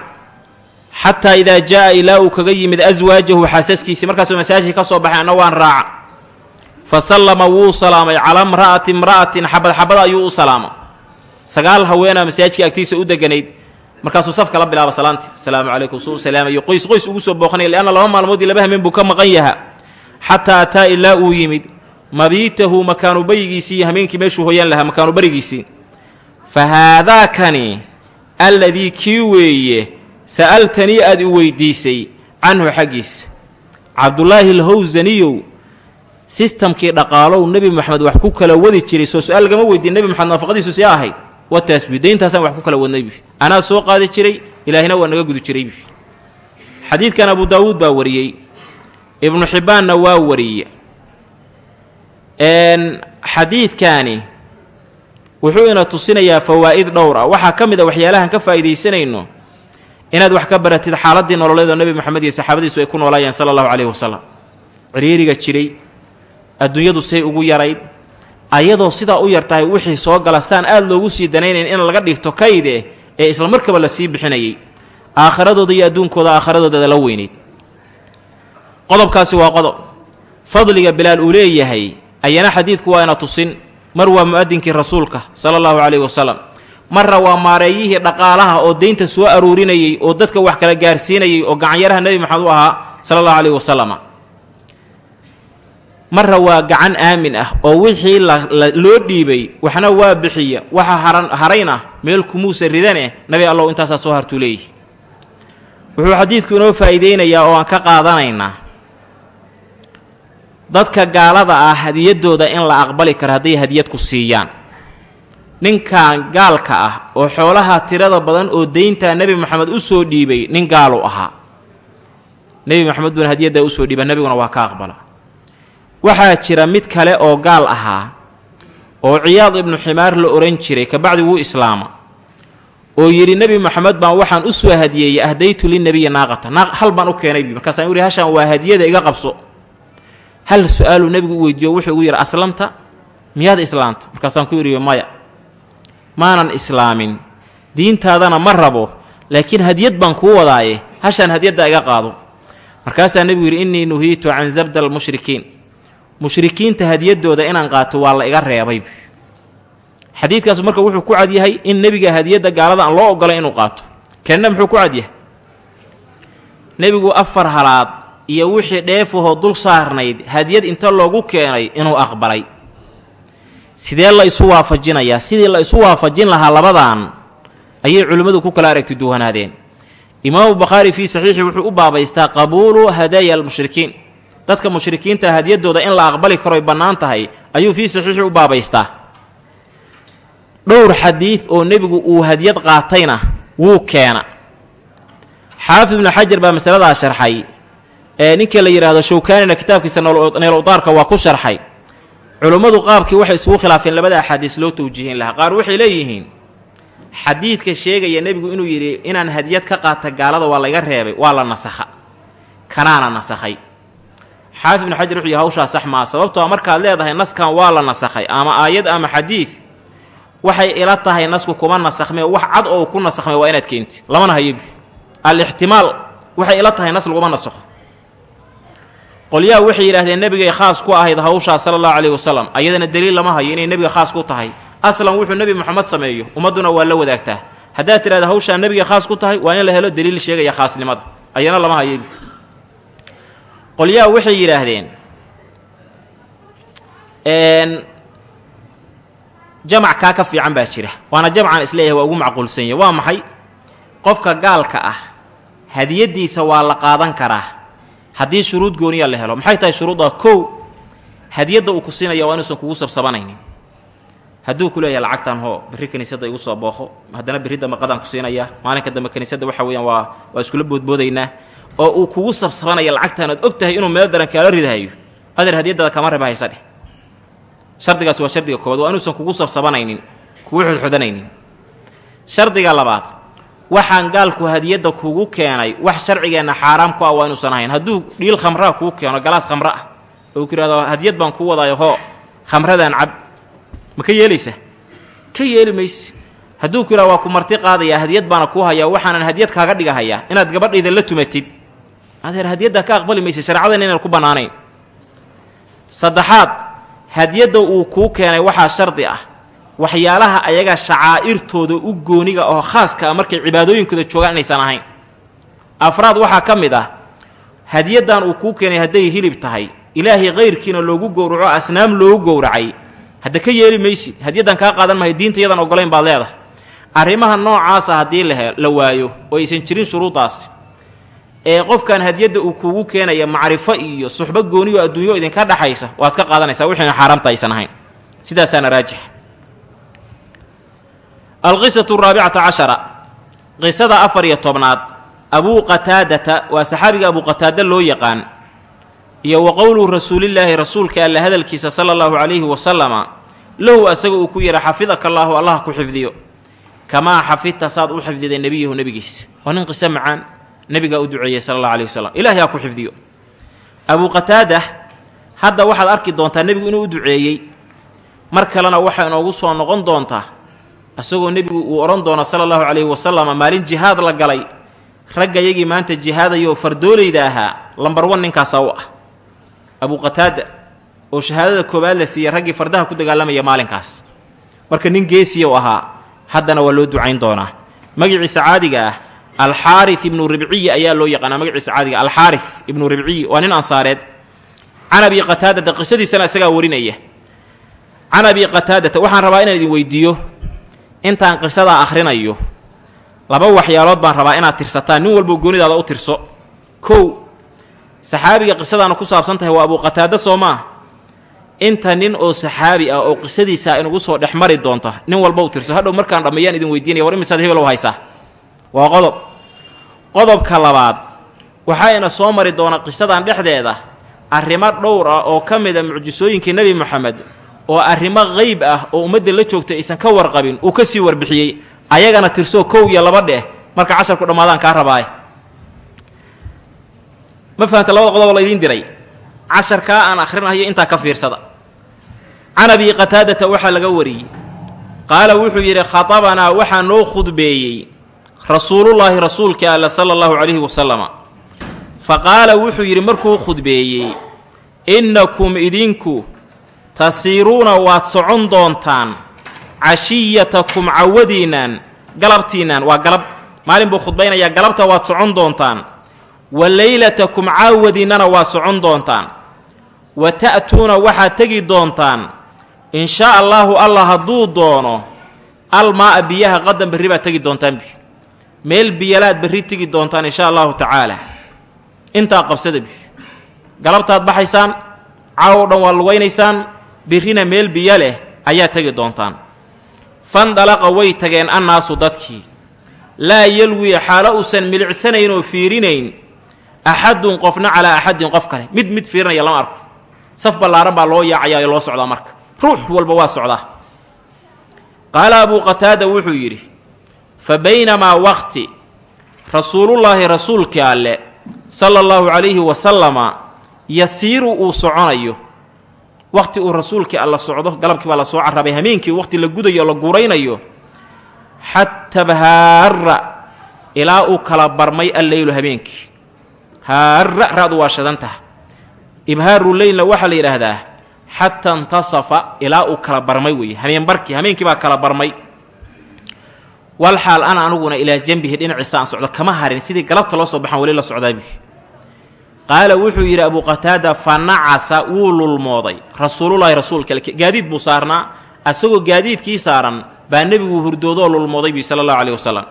Xataa idaa jaa'a ilaa uu kaga yimid aswaajahu xaasaskiisii markaasuu masaajidka ka soo baxay anna waan raaca fa sallama wuu salaamay calaa imra'ati imra'atin xabad xabad ayuu u salaamo sagaal haweenaa masaajidka agtiisa u deganayd markaasuu safka la bilaaba salaantii asalaamu calaykum suu salaamayo qoys qoys ugu soo booqanaya lianna laba maalmoodii laba hameen buu ka maqan yaha xataa ataa ilaa uu yimid mabiitahu makaanu barigiisii iyo hameenkii meeshuu hoyaan lahaa makaanu barigiisii fa haadaakani alladii kii weeye sa'altanii aad i weydiisay canhu xaggiisa cabdulaahi alhowsaniyow sistamkii dhaqaalow nebi moxamed wax ku kala wadi jiray soo su'aal lagama weydiin nebi moxamed naafaqadiisu see ahayd wataas bi dayntaasaan wax ku kala wadnay bi anaa soo qaadi jiray ilaahina waa naga gudi jiray bi xadiidkan abu daawuud baa wariyey ibnu xibbaanna waa wariye xadiidkaani wuxuu ina tusinayaa fawaa'id dhowr ah. Waxaa ka mid a waxyaalahan ka faa'iidaysanayno inaad wax ka baratid xaaladdii nololeed oo nebi moxamed iyo saxaabadiisu ay ku noolaayeen sala allahu caleyhi wasalam ciriiriga jiray adduunyadu say ugu yarayd ayadoo sidaa u yar tahay wixii soo gala saan aad loogu sii danaynayn in laga dhigto kayde ee isla markaba la sii bixinayay aakhiradooda iyo adduunkooda aakhiradooda la weynayd. Qodobkaasi waa qodob. Fadliga bilaal uu leeyahay ayana xadiidku waa ina tusin mar waa mu'adinkii rasuulka sala allahu caleyhi wasalam marra waa maareeyihii dhaqaalaha oo deynta soo aruurinayey oo dadka wax kala gaarsiinayay oo gacanyaraha nebi maxamed u ahaa sala allahu caleyhi wasalam marra waa gacan aamin ah oo wixii loo dhiibay waxna waa bixiya waxa harayn ah meel kumuusa ridane nabi allow intaasaa soo hartuu leeyihi. Wuxuu xadiidku inoo faa'iideynayaa oo aan ka qaadanaynaa. Dadka gaalada ah hadiyaddooda in la aqbali karo hadday hadiyad ku siiyaan. Ninkan gaalka ah oo xoolaha tirada badan oo deyntaa nebi moxamed u soo dhiibay nin gaalu ahaa. Nebi moxamed buuna hadiyaddaa u soo dhiiba nebiguna waa ka aqbala waxaa jira mid kale oo gaal ahaa oo ciyaad ibnu ximaar la ohan jiray kabacdi wuu islaama oo yidhi nebi moxamed baan waxaan u soo hadiyeeyey ahdaytu linabiyi naaqata. Naaq hal baan u keenay markaasaan u hashaan waa hadiyada iga qabso. Hal su'aaluu nebigu u weydiiyo wuxuu igu yidhi aslamta miyaad islaamta markaasaan ku yidhi maya maanan islaamin. Diintaadana ma rabo laakiin hadiyad baan kuu wadaaye. Hashaan hadiyadda iga qaado. Markaasaa nebigu yidhi innii nuhiitu can zabda almushrikiin mushrikiinta hadiyadooda inaan qaato waa la iga reebay. Xadiidkaas marka wuxuu ku cadyahay in nebiga hadiyadda gaalada aan loo ogolay inuu qaato. Kanna muxuu ku cadyahay nebigu afar halaad iyo wixii dheefahoo dul saarnayd hadiyad inta loogu keenay inuu aqbalay. Sidee la isu waafajinayaa sidii la isu waafajin lahaa labadan ayay culimmadu ku kala aragti duwanaadeen. Imaamu bakhaari fii saxiixi wuxuu u baabaystaa qabuulu hadaaya almushrikiin dadka mushrikiinta hadiyadooda in la aqbali karoy bannaan tahay ayuu fii saxiixi u baabaystaa. Dhowr xadiid oo nebigu uu hadiyad qaatayna wuu keena. Xaafid ibnu xajar baa masaladaa sharxay. Ee ninka la yidhaahdo showkaanina kitaabkiisa neelowdaarka waa ku sharxay. Culummadu qaabkii waxay isugu khilaafeen labada axaadiis loo tawjiihin lahaa. Qaar waxay leeyihiin xadiidka sheegaya nebigu inuu yidhi inaan hadiyad ka qaata gaalada waa layga reebay waa la nasakha kanaana nasakhay xaafid ibnu xajar wuxuu yihi hawshaa sax maa sababtoo markaad leedahay naskan waa la nasakhay ama aayad ama xadiid waxay ila tahay nasku kuma nasakhmee wax cad oo ku nasakhmay waa inaad keenti. Lamana hayobi al-ixtimaal waxay ila tahay nas laguma nasakho. Qolyaha waxay yidhaahdeen nebigay khaas ku ahayd hawshaa sala allahu caleyhi wasalam ayadana daliil lama hayo inay nebiga khaas ku tahay. Aslan wuxuu nebi moxamed sameeyo ummadduna waa la wadaagtaa. Haddaad tidhahda hawshaa nebigay khaas ku tahay waa in la helo daliil sheegaya khaasnimada. Ayana lama hayo qolyaha waxay yidhaahdeen jamac kaa ka fiican baa jira waana jamcan is leeyahay waa ugu macquulsanya waa maxay? Qofka gaalka ah hadiyaddiisa waa la qaadan karaa. Haddii shuruud gooniya la helo maxay tahay shuruudda? Kow hadiyadda uu ku siinaya waa inuusan kugu sabsabanaynin. Hadduu ku leeyahay lacagtan hoo berri kiniisadda igu soo booqo haddana berri dambe qadaan ku siinaya maalinka dambe kiniisadda waxa weeyaan waa waa iskula boodboodaynaa oo uu kugu sabsabanaya lacagtan aad og inuu meel daran kaala ridahayo adeer hadiyaddaada kama reba haysa dheh waa shardiga koobaad waa inuusan kugu sabsabanaynin kugu xudxudanaynin. Shardiga labaad waxaan gaalku hadiyadda kugu keenay wax sharcigeenna xaaraam ku ah waa inuusan ahayn. Hadduu dhiil khamraa kuu keeno galaas khamra ah oo ku yidhahdo hadiyad baan kuu wadaayo hoo khamradaan cab. Ma ka yeelaysa? Ka yeeli mayse. Hadduu ku yidhahdo waa ku marti qaadayaa hadiyad baana kuu hayaa waxaanan hadiyad kaaga dhigahayaa inaad gabadhayda la tumatid adeer hadiyaddaa ka aqbali maysa shareecadeenna inaan ku bannaanayn saddexaad hadiyadda uu kuu keenay waxaa shardi ah. Waxyaalaha ayaga shacaa'irtooda u gooniga oo khaaska ah markay cibaadooyinkooda joogaan inaysan ahayn. Afraad waxaa ka mid ah hadiyaddan uu kuu keenay hadday hilib tahay. Ilaahay kayrkiina loogu gowraco asnaam loogu gowracay. Hadda ka yeeli maysid hadiyaddan kaa qaadan mahay diinta iyadan ogolayn baad leedahay. Arrimaha noocaasa haddii la waayo oo aysan jirin shuruuddaasi ee qofkan hadiyadda uu kuugu keenaya macrifo iyo suxbo gooniyo adduunyo idinka dhaxaysa waad ka qaadanaysaa wixiina xaaraamta aysan ahayn. Sidaasaana raajix. Alqisatu araabicata cashara qisada afar iyo tobnaad. Abuu qataadata waa saxaabiga abuu qataada loo yaqaan iyo wa qowluhu rasuulillaahi rasuulka alla hadalkiisa sala allahu calayhi wasalama lahu asaga uu ku yidha xafidaka allaahu allah ku xifdiyo. Kamaa xafidta saad u xifdiday nebiyahu nebigiisa. Waa nin qiso macaan nebigaa u duceeyey sala allahu alayh wasalam ilaahay ha ku xifdiyo. Abuu qataada hadda waxaad arki doontaa nebigu inuu u duceeyey. Mar kalena waxaa inoogu soo noqon doontaa isagoo nebigu uu odhan doono sala allahu calayhi wasalama maalin jihaad la galay. Raggayagii maanta jihaadayoo fardoolayda ahaa lambar wan ninkaasaa u ah. Abuu qataada oo shahaadada koowaad la siiyey raggii fardaha ku dagaalamaya maalinkaas. Marka nin geesiya u ahaa haddana waa loo ducayn doonaa. Magiciisa caadiga ah alxaari ibnu ribciyi ayaa loo yaqaanaa magaciisa caadiga alxaari ibnu ribciyi waa nin ansaareed. Can abi qataadata qisadiisana isagaa warinaya. Can abi qataadata waxaan rabaa inaan idin weydiiyo intaan qisadaa akhrinayo. Laba waxyaalood baan rabaa inaad tirsataan. Nin walbo goonidaada u tirso. Kow saxaabiga qisadaana ku saabsan tahay waa abuu qataada soo maa inta nin oo saxaabi ah oo qisadiisa inugu soo dhex mari doonta nin walba u tirso. Hadhow markaan dhammeeyaan idin weydiinaya war imisaad hebel u haysaa waa qodob qodobka labaad waxayna soo mari doona qisadan dhexdeeda arrimo dhowr ah oo ka mida mucjisooyinkii nebi moxamed oo arrimo qeyb ah oo ummadda la joogta aysan ka warqabin uu ka sii warbixiyey ayagana tirsoo kow iyo laba dheh marka casharku dhammaadaan kaa rabaaye. Ma fahamta labada qodob la idiin diray? Casharkaa aan akhrinahayo intaa ka fiirsada. Can abi qataadata waxaa laga wariyey. Qaala wuxuu yidhi khatabanaa waxaa noo khudbeeyey rasuulullaahi rasuulka alla sala allahu calayhi wasalama fa qaala wuxuu yidhi markuu khudbeeyey innakum idinku tasiiruuna waad socon doontaan cashiyatakum cawadiinnan galabtiinnan waa galab. Maalin buu khudbaynayaa galabta waad socon doontaan. Wa leylatakum caawadiinnana waa socon doontaan. Wa ta'tuuna waxaad tegi doontaan. In shaa allaahu allah hadduu doono almaa'a biyaha qadan berri baad tegi doontaan meel biyalaad berri tegi doontaan inshaa allahu tacaala. Intaa qabsada bi. Galabtaad baxaysaan caawo dhan waa lugaynaysaan birrina meel biyo leh ayaa tegi doontaan. Fandalaqa way tageen annaasu dadkii laa yalwi xaalo uusan milicsanayn oo fiirinayn axadun qofna calaa axadin qof kale. Mid mid fiirinaya lama arko. Saf ballaaran baa loo yaacayaa loo socdaa marka. Ruux walba waa socdaa. Qaala abuu qataada wuxuu yidhi fa baynamaa waqti rasuulullaahi rasuulkii alle sala allahu calayhi wasalama yasiiru uu soconayo. Waqti uu rasuulkii alla socdo galabkii baa la soo carrabay hameenkii waqti la gudayo la guuraynayo. Xata bhaarra ilaa uu kala barmay alleylu habeenkii haarra ra-du waa shadan taha ibhaaru leylna waxaa la yidhaahdaa xata intasafa ilaa uu kala barmay weeye hameenbarkii hameenkii baa kala barmay wal xaal ana aniguna ilaa janbihi dhinaciisa aan socdo kama harin sidii galabta loo soo baxaan weli la socdaabi qaala wuxuu yidhi abuu qataada fa nacasa wuu lulmooday. Rasuulullaahi rasuulka gaadiid buu saarnaa. Asagoo gaadiidkii saaran baa nebigu hurdoodoo lulmooday bi sala allahu caleyhi wasalam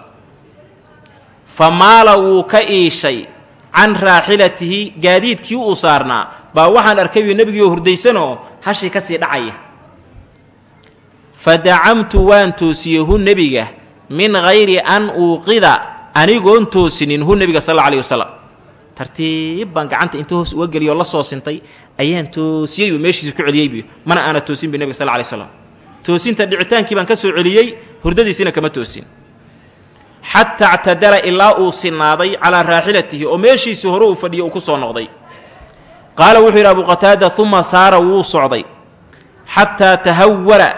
fa maala wuu ka iishay can raaxilatihi gaadiidkii uu saarnaa. Baa waxaan arkayuu nebigiioo hurdaysanoo hashii ka sii dhacaya. Fa dacamtu waan toosiyey hu nebiga min hayri an uuqida anigoon toosinin hu nebiga sal aleyhi wasalam tartiib baan gacanta inta hoos uga geliyoo la soo sintay ayaan toosiyey oo meeshiisa ku celiyeybi mana aana toosin bi nebiga sal alay slam toosinta dhicitaankii baan ka soo celiyey hurdadiisina kama toosin. Xataa actadala ilaa uu sinaaday calaa raaxilatihi oo meeshiisii hore uu fadhiyo uu ku soo noqday. Qaala wuxuu yidhi abuu qataada uma saara wuu socday. Xataa tahawara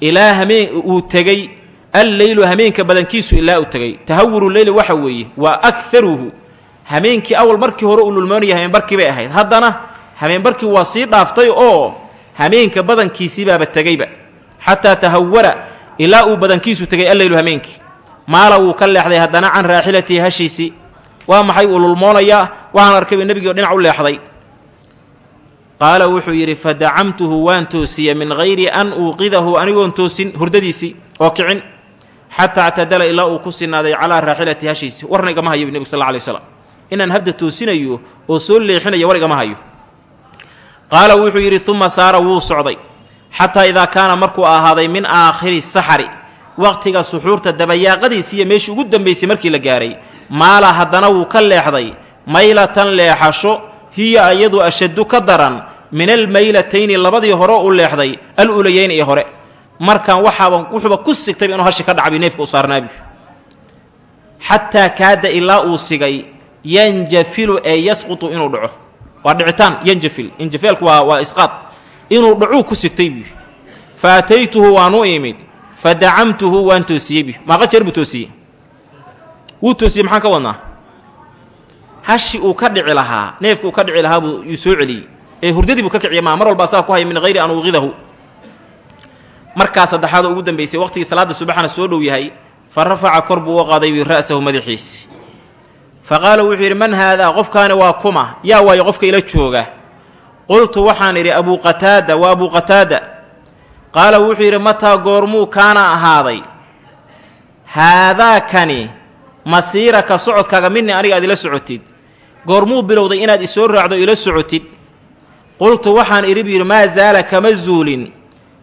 ilaa hameen uu tegey alleylu hameenka badankiisu ilaa uu tegey tahawuru leyli waxa weeye waa akaruhu hameenkii awal markii hore uu lulmoonaya hameenbarkii bay ahayd. Haddana hameenbarkii waa sii dhaaftay oo hameenka badankiisii baaba tegeyba xataa tahawara ilaa uu badankiisu tegay alleylu hameenkii. Maala wuu ka leexday haddana can raaxilatihi hashiisii waa maxay uu lulmoonayaa waxaan arkayba nebigii o dhinac u leexday. Qaala wuxuu yidhi fa dacamtuhu waan toosiyey min hayri an uuqidahu anigoon toosin hurdadiisii oo kicin xataa actadala ilaa uu ku sinaaday calaa raaxilatihi hashiisii warna igama hayo nebigu sal alay waslam inaan habda toosinayo oo soo leexinayo war igama hayo. Qaala wuxuu yidhi uma saara wuu socday. Xataa idaa kaana markuu ahaaday min aakhiri saxari waqtiga suxuurta dabayaaqadiisi iyo meeshii ugu dambaysay markii la gaaray maala haddana wuu ka leexday maylatan leexasho hiya iyadu ashaddu ka daran min almaylatayni labadii hore u leexday al ulayeyn ee hore markaan waxaaba wuxuuba ku sigtayba inuu hashi ka dhacbi neefka u saarnaabi xataa kaada ilaa uu sigay yanjafilu ee yasqutu inuu dhaco. Waa dhicitaan yanjafil. Injafeelku waa waa isqaad. Inuu dhacuu ku sigtay buu. Fa ataytuhu waan u imid. Fa dacamtuhu waan toosiyey bi maaqa jeer buu toosiyey. Wuu toosiyey maxaan ka wadnaa? Hashi uu ka dhici lahaa neefka uu ka dhici lahaa buu yuu soo celiyey. Ee hurdadii buu ka kiciya maa mar walba asaga ku haya min hayri an uuqidahu markaa saddexaad oo ugu dambaysay waqtigii salaadda subaxna soo dhow yahay fa rafaca kor buu u qaaday bi ra'sahu madaxiisi fa qaala wuxuu yidhi man haadaa qofkaani waa kuma. Yaa waayo qofka ila jooga. Qultu waxaan idhi abuu qataada waa abuu qataada. Qaala wuxuu yidhi mataa goormuu kaana ahaaday. Haadaakani masiiraka socodkaaga minni aniga aad ila socotid. Goormuu bilowday inaad isoo raacdo ila socotid. Qultu waxaan idhi buu yidhi maa zaala kama zuulin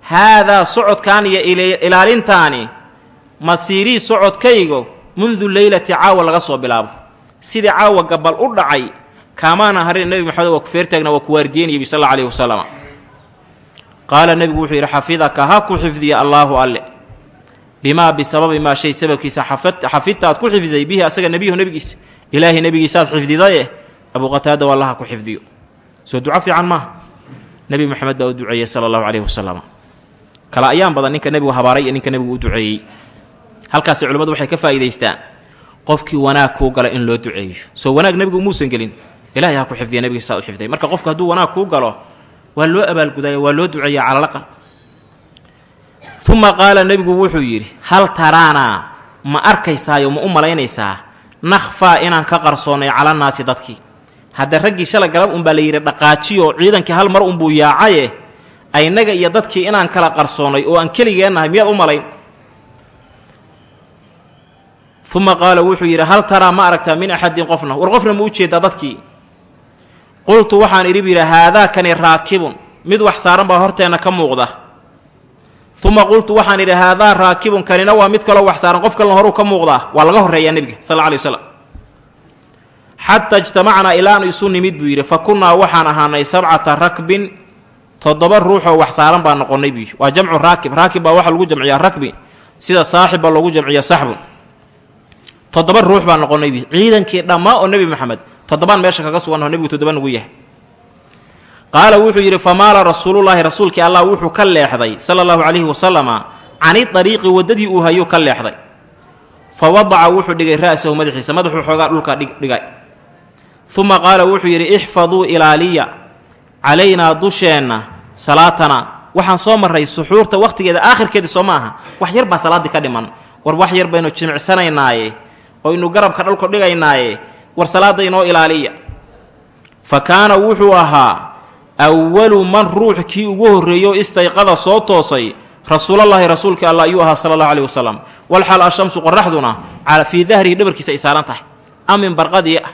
haadaa socodkaan iyo ilaalintaani masiirii socodkaygo mundu leylati caawa laga soo bilaabo sidii caawa gabal u dhacay kaamaana harin nebi maxamed waa ku feertaagna waa ku waardiyeynaya bi sal alla alayhi qaala nebigu wuxuu yidhi xafidaka ha ku xifdiya allaahu alle bimaa bisababi maa shay sababkiisa xafidta aad ku xifdiday bihi asaga nebiyahu nebigiisa ilaahay nebigiisaaad xifdidaye abuu qataada wallaha ku xifdiyo soo duco fiican maaha nebi moxamed baa u duceeyey sala allahu caleyhi wasalam kala ayaan badan ninka nebigu habaaray ninka nebigu u duceeyey. Halkaasi culimmadu waxay ka faa'iidaystaan. Qofkii wanaag kuu gala in loo duceeyo. Soo wanaag nebigu muusan gelin. Ilahay ha ku xifdiya nebigiisaa u xifday. Marka qofku hadduu wanaag kuu galo waa loo abaalgudaya waa loo duceeya calalaqal uma qaala nebigu wuxuu yidhi hal taraanaa ma arkaysaayo ma u malaynaysaa? Nakhfaa inaan ka qarsoonnay calannaasi dadkii. Hadda raggii shala galab unbaa la yidhi dhaqaajiyo ciidankii hal mar unbuu yaacaye aynaga iyo dadkii inaan kala qarsoonnay oo aan keligeennahay miyaad u malayn. Uma qaala wuxuu yidhi hal taraa ma aragtaa min axadin qofna? War qofna ma u jeedaa dadkii. Qultu waxaan idhi bu yidhi haadaakani raakibun. Mid wax saaran baa horteenna ka muuqda. Uma qultu waxaan idhi haadaa raakibun kanina waa mid kaloo wax saaran. Qof kalena horuu ka muuqdaa waa laga horreeyaa nebiga sal alla alay waslam xataa ijtamacnaa ilaanu isu nimid buu yidhi fa kunnaa waxaan ahaanay sabcata rakbin toddoba ruuxoo wax saaran baa noqonnay yidhi. Waa jamcu raakib. Raakib baa waxaa lagu jamciyaa rakbi sida saaxibba loogu jamciya saxbun toddoba ruux baa noqonnay buu ciidankii dhammaa oo nebi maxamed toddobaan meesha kaga sugannaho nebigu toddoba nugu yahay. Qaala wuxuu yidhi famaala rasuulullaahi rasuulkii allah wuxuu ka leexday sala allahu calayhi wasalama cani dariiqi waddadii uu hayuu ka leexday. Fa wadaca wuxuu dhigay ra'sahu madaxiisa. Madaxuu xoogaa dhulka dhigay. Uma qaala wuxuu yidhi ixfaduu ilaaliya. Calaynaa dusheenna salaatana. Waxaan soo marray suxuurta wakhtigeeda aakhirkeedii soo ma aha wax yar baa salaaddii ka dhiman. War wax yar baynu jimicsanaynaaye oynu garabka dhalku dhigaynaaye war salaadda inoo ilaaliya. Fa kaana wuxuu ahaa awalu man ruux kii ugu horreeyo istayqada soo toosay rasuulallaahi rasuulkii allah ayuu ahaa sala allahu aleyhi wasalam walxaal ashamsu qoraxduna fii dahrihi dhabarkiisa ay saaran tahay. Amin barqadii ah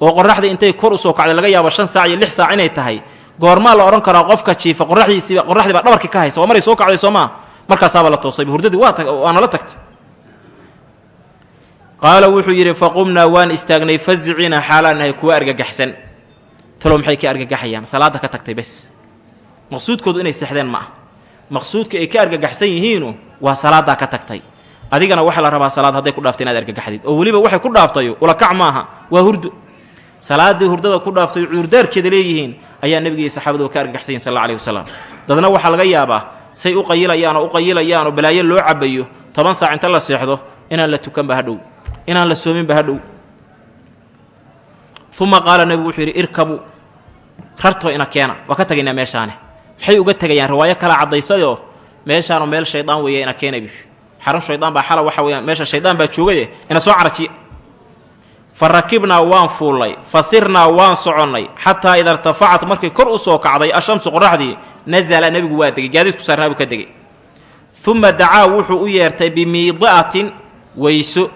oo qoraxda intay kor u soo kacday laga yaabo shan saac iyo lix saac inay tahay goormaa la odhan karaa qofka jiifa qoraxdiisiiba qoraxdii baa dhabarkii ka haysa waa maray soo kacday soo maa markaasaaba la toosayba hurdadii waa tag waana la tagtay. Qaala wuxuu yidhi faqumnaa waan istaagnay faziciina xaalaan nahay kuwa argagaxsan. Talow maxay ka argagaxayaan? Salaadda ka tagtay bes. Maqsuudkoodu inay sexdeen ma ah. Maqsuudka ay ka argagaxsan yihiinu waa salaaddaa ka tagtay. Adigana waxaa la rabaa salaad hadday ku dhaaftay inaad argagaxdid. Oo weliba waxay ku dhaaftayo ulakac maaha waa hurdo salaaddii hurdada ku dhaaftay cuurdaarkeeda leeyihiin ayaa nebiga iyo ka argagaxsan sal alla aleyhi wasalam dadna waxaa laga yaabaa say u qayilayaan oo u qayilayaan oo balaayo loo cabayo toban saac inta la seexdo inaan la tukanba hadhow inaan la soominba hadhow uma qaala nebigu wuxuu yidhi irkabuu rartoo ina keena. Waa ka tagaynaa meeshaane. Maxay uga tegayaan riwaayo kala caddaysayoo meeshaanu meel shaydaan weeye ina keena bi xarun shaydaan baa xala waxa weyaan meesha shaydaan baa joogaye ina soo carajiya fa rakibnaa waan fuullay fa sirnaa waan soconnay xataa ida irtafacat markay kor u soo kacday ashamsu qoraxdii nasala nebigu waa degay gaadiidku saarnaa buu ka degay. Uma dacaa wuxuu u yeertay bimiidatin weyso.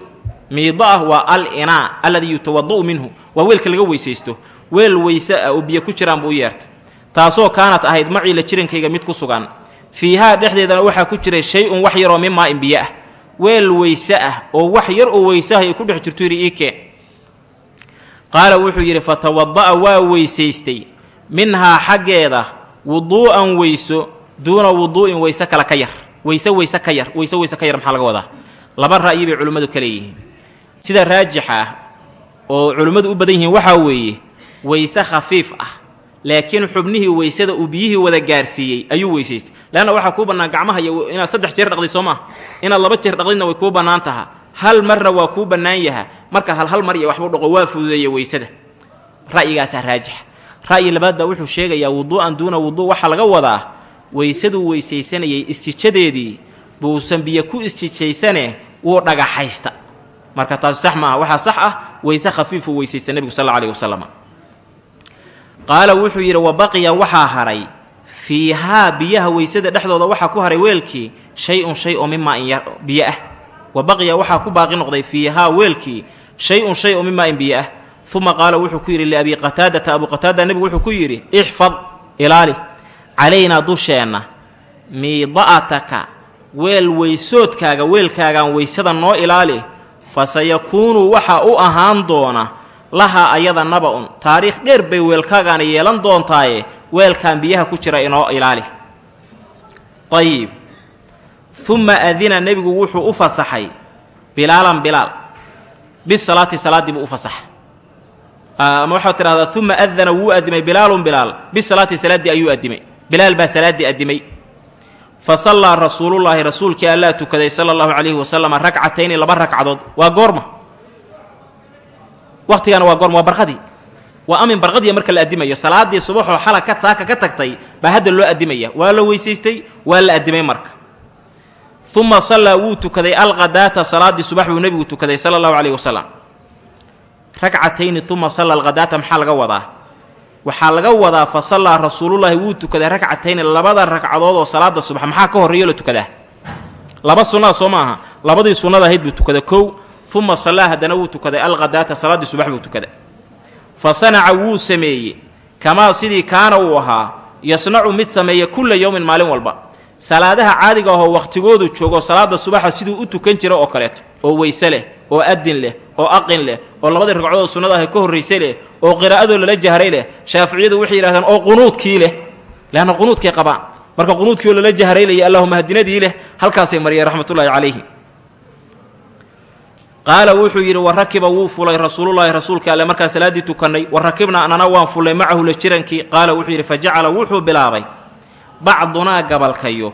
Miidaah waa al inaa alladii yutawada'u minhu waa weelka laga weysaysto. Weel weyse ah oo biyo ku jiraan buu u yeertay. Taasoo kaanat ahayd maciila jirankayga mid ku sugan. Fiihaa dhexdeedana waxaa ku jiray shay-un wax yaroo min maa in biyo ah. Weel weyse ah oo wax yar oo weysaha ay ku dhex jirto yidhi iikeen qaala wuxuu yidhi fatawada'a waa weysaystay. Minhaa xaggeeda wuduu'an weyso duuna wuduu'in weyse kale ka yar. Weyse weyse ka yar weyse weyse ka yar maxaa laga wadaa? Laba ra'yi bay culimmadu ka leeyihiin. Sida raajixa ah oo culimmadu u badan yihiin waxaa weeye weyse khafiif ah laakiin xubnihii weysada uu biyihii wada gaarsiiyey ayuu weysaystay. Leanna waxaa kuu bannaan gacmaha iyo inaad saddex jeer dhaqday soo maa inaad laba jeer dhaqdidna way kuu bannaan taha hal marna waa kuu bannaan yaha? Marka hal hal mar iyo waxbuu dhaqo waa fududeeya weysada. Ra'yigaasaa raajix. Ra'yi labaad baa wuxuu sheegayaa wuduu'an duuna wuduu waxaa laga wadaa. Weysaduu weysaysanayay istijadeedii. Buusan biyo ku istijaysane wuu dhagaxaysta. Marka taasi sax maaha. Waxaa sax ah weyse khafiifuu weysaysta nebigu sal alla aleyhi qaala wuxuu yidhi wa baqiya waxaa haray. Fiihaa biyaha weysada dhexdooda waxaa ku haray weelkii. Shay-un shay oo mimaa in yar biyo ah wa baqiya waxaa ku baaqi noqday fiihaa weelkii shay-un shay mimaa in biyo ah. Uma qaala wuxuu ku yidhi liabii qataadata abuu qataada nebigu wuxuu ku yidhi ixfad ilaali calaynaa dusheenna miida'ataka weel weysoodkaaga weelkaagaan weysada noo ilaali fa sayakuunu waxa u ahaan doona lahaa ayada naba-un taariikh dheer bay weelkaagaana yeelan doontaaye weelkaan biyaha ku jira inoo ilaali. Ayib uma adina nebigu wuxuu u fasaxay bilaalan bilaal. Bisalaati salaaddii buu u fasaxay. Ama waxaad tidhahdaa uma adana wuu adimay bilaalun bilaal. Bisalaati salaaddii ayuu adimay bilaal baa salaaddii adimay fa sallaa rasuulullaahi rasuulkii allaa tukaday sala allahu calayhi wasalama ragcatayni laba ragcadood waa goorma. Wakhtigana waa goorma waa barqadii waa amin barqadiya marka la addimayo salaaddii subaxoo xala ka ka tagtay baa hadda loo addimaya waa la weysaystay waa la addimay marka uma sallaa wuu tukaday alqadaata salaaddii subax buu nebigu tukaday sala allahu calayhi wasalam ragcatayni uma salla alqadaata maxaa laga wadaa? Waxaa laga wadaa fa sallaa rasuulullaahi wuu tukaday ragcatayni labada ragcadood oo salaada subax. Maxaa ka horreeyo la tukadaa? Laba sunnada soo maaha labadii sunnada ahayd buu tukaday. Kow uma sallaa haddana wuu tukaday alqadaata salaaddii subax buu tukaday. Fa sanaca wuu sameeyey. Kamaa sidii kaana uu ahaa yasnacu mid sameeya kulla yowmin maalin walba salaadaha caadiga ahoo wakhtigoodu joogo salaada subaxa siduu u tukan jira oo kaleeto oo weyse leh oo adin leh oo aqin leh oo labadii ragcadood sunnada ahay ka horraysay leh oo qiraa'adoo lala jahray leh shaaficiyadu waxay yidhahdeen oo qunuudkii leh leanna qunuudkay qabaan. Marka qunuudkii oo lala jahraylaya allahuma hadinadii leh halkaasay mariyeen raxmatullaahi calayhi. Qaala wuxuu yidhi wa rakiba wuu fulay rasuulullaahi rasuulka alle markaa salaaddii tukannay wa rakibna anana waan fullay macahu la jirankii. Qaala wuxuu yidhi fa jacala wuxuu bilaabay bacdunaa gabalkayo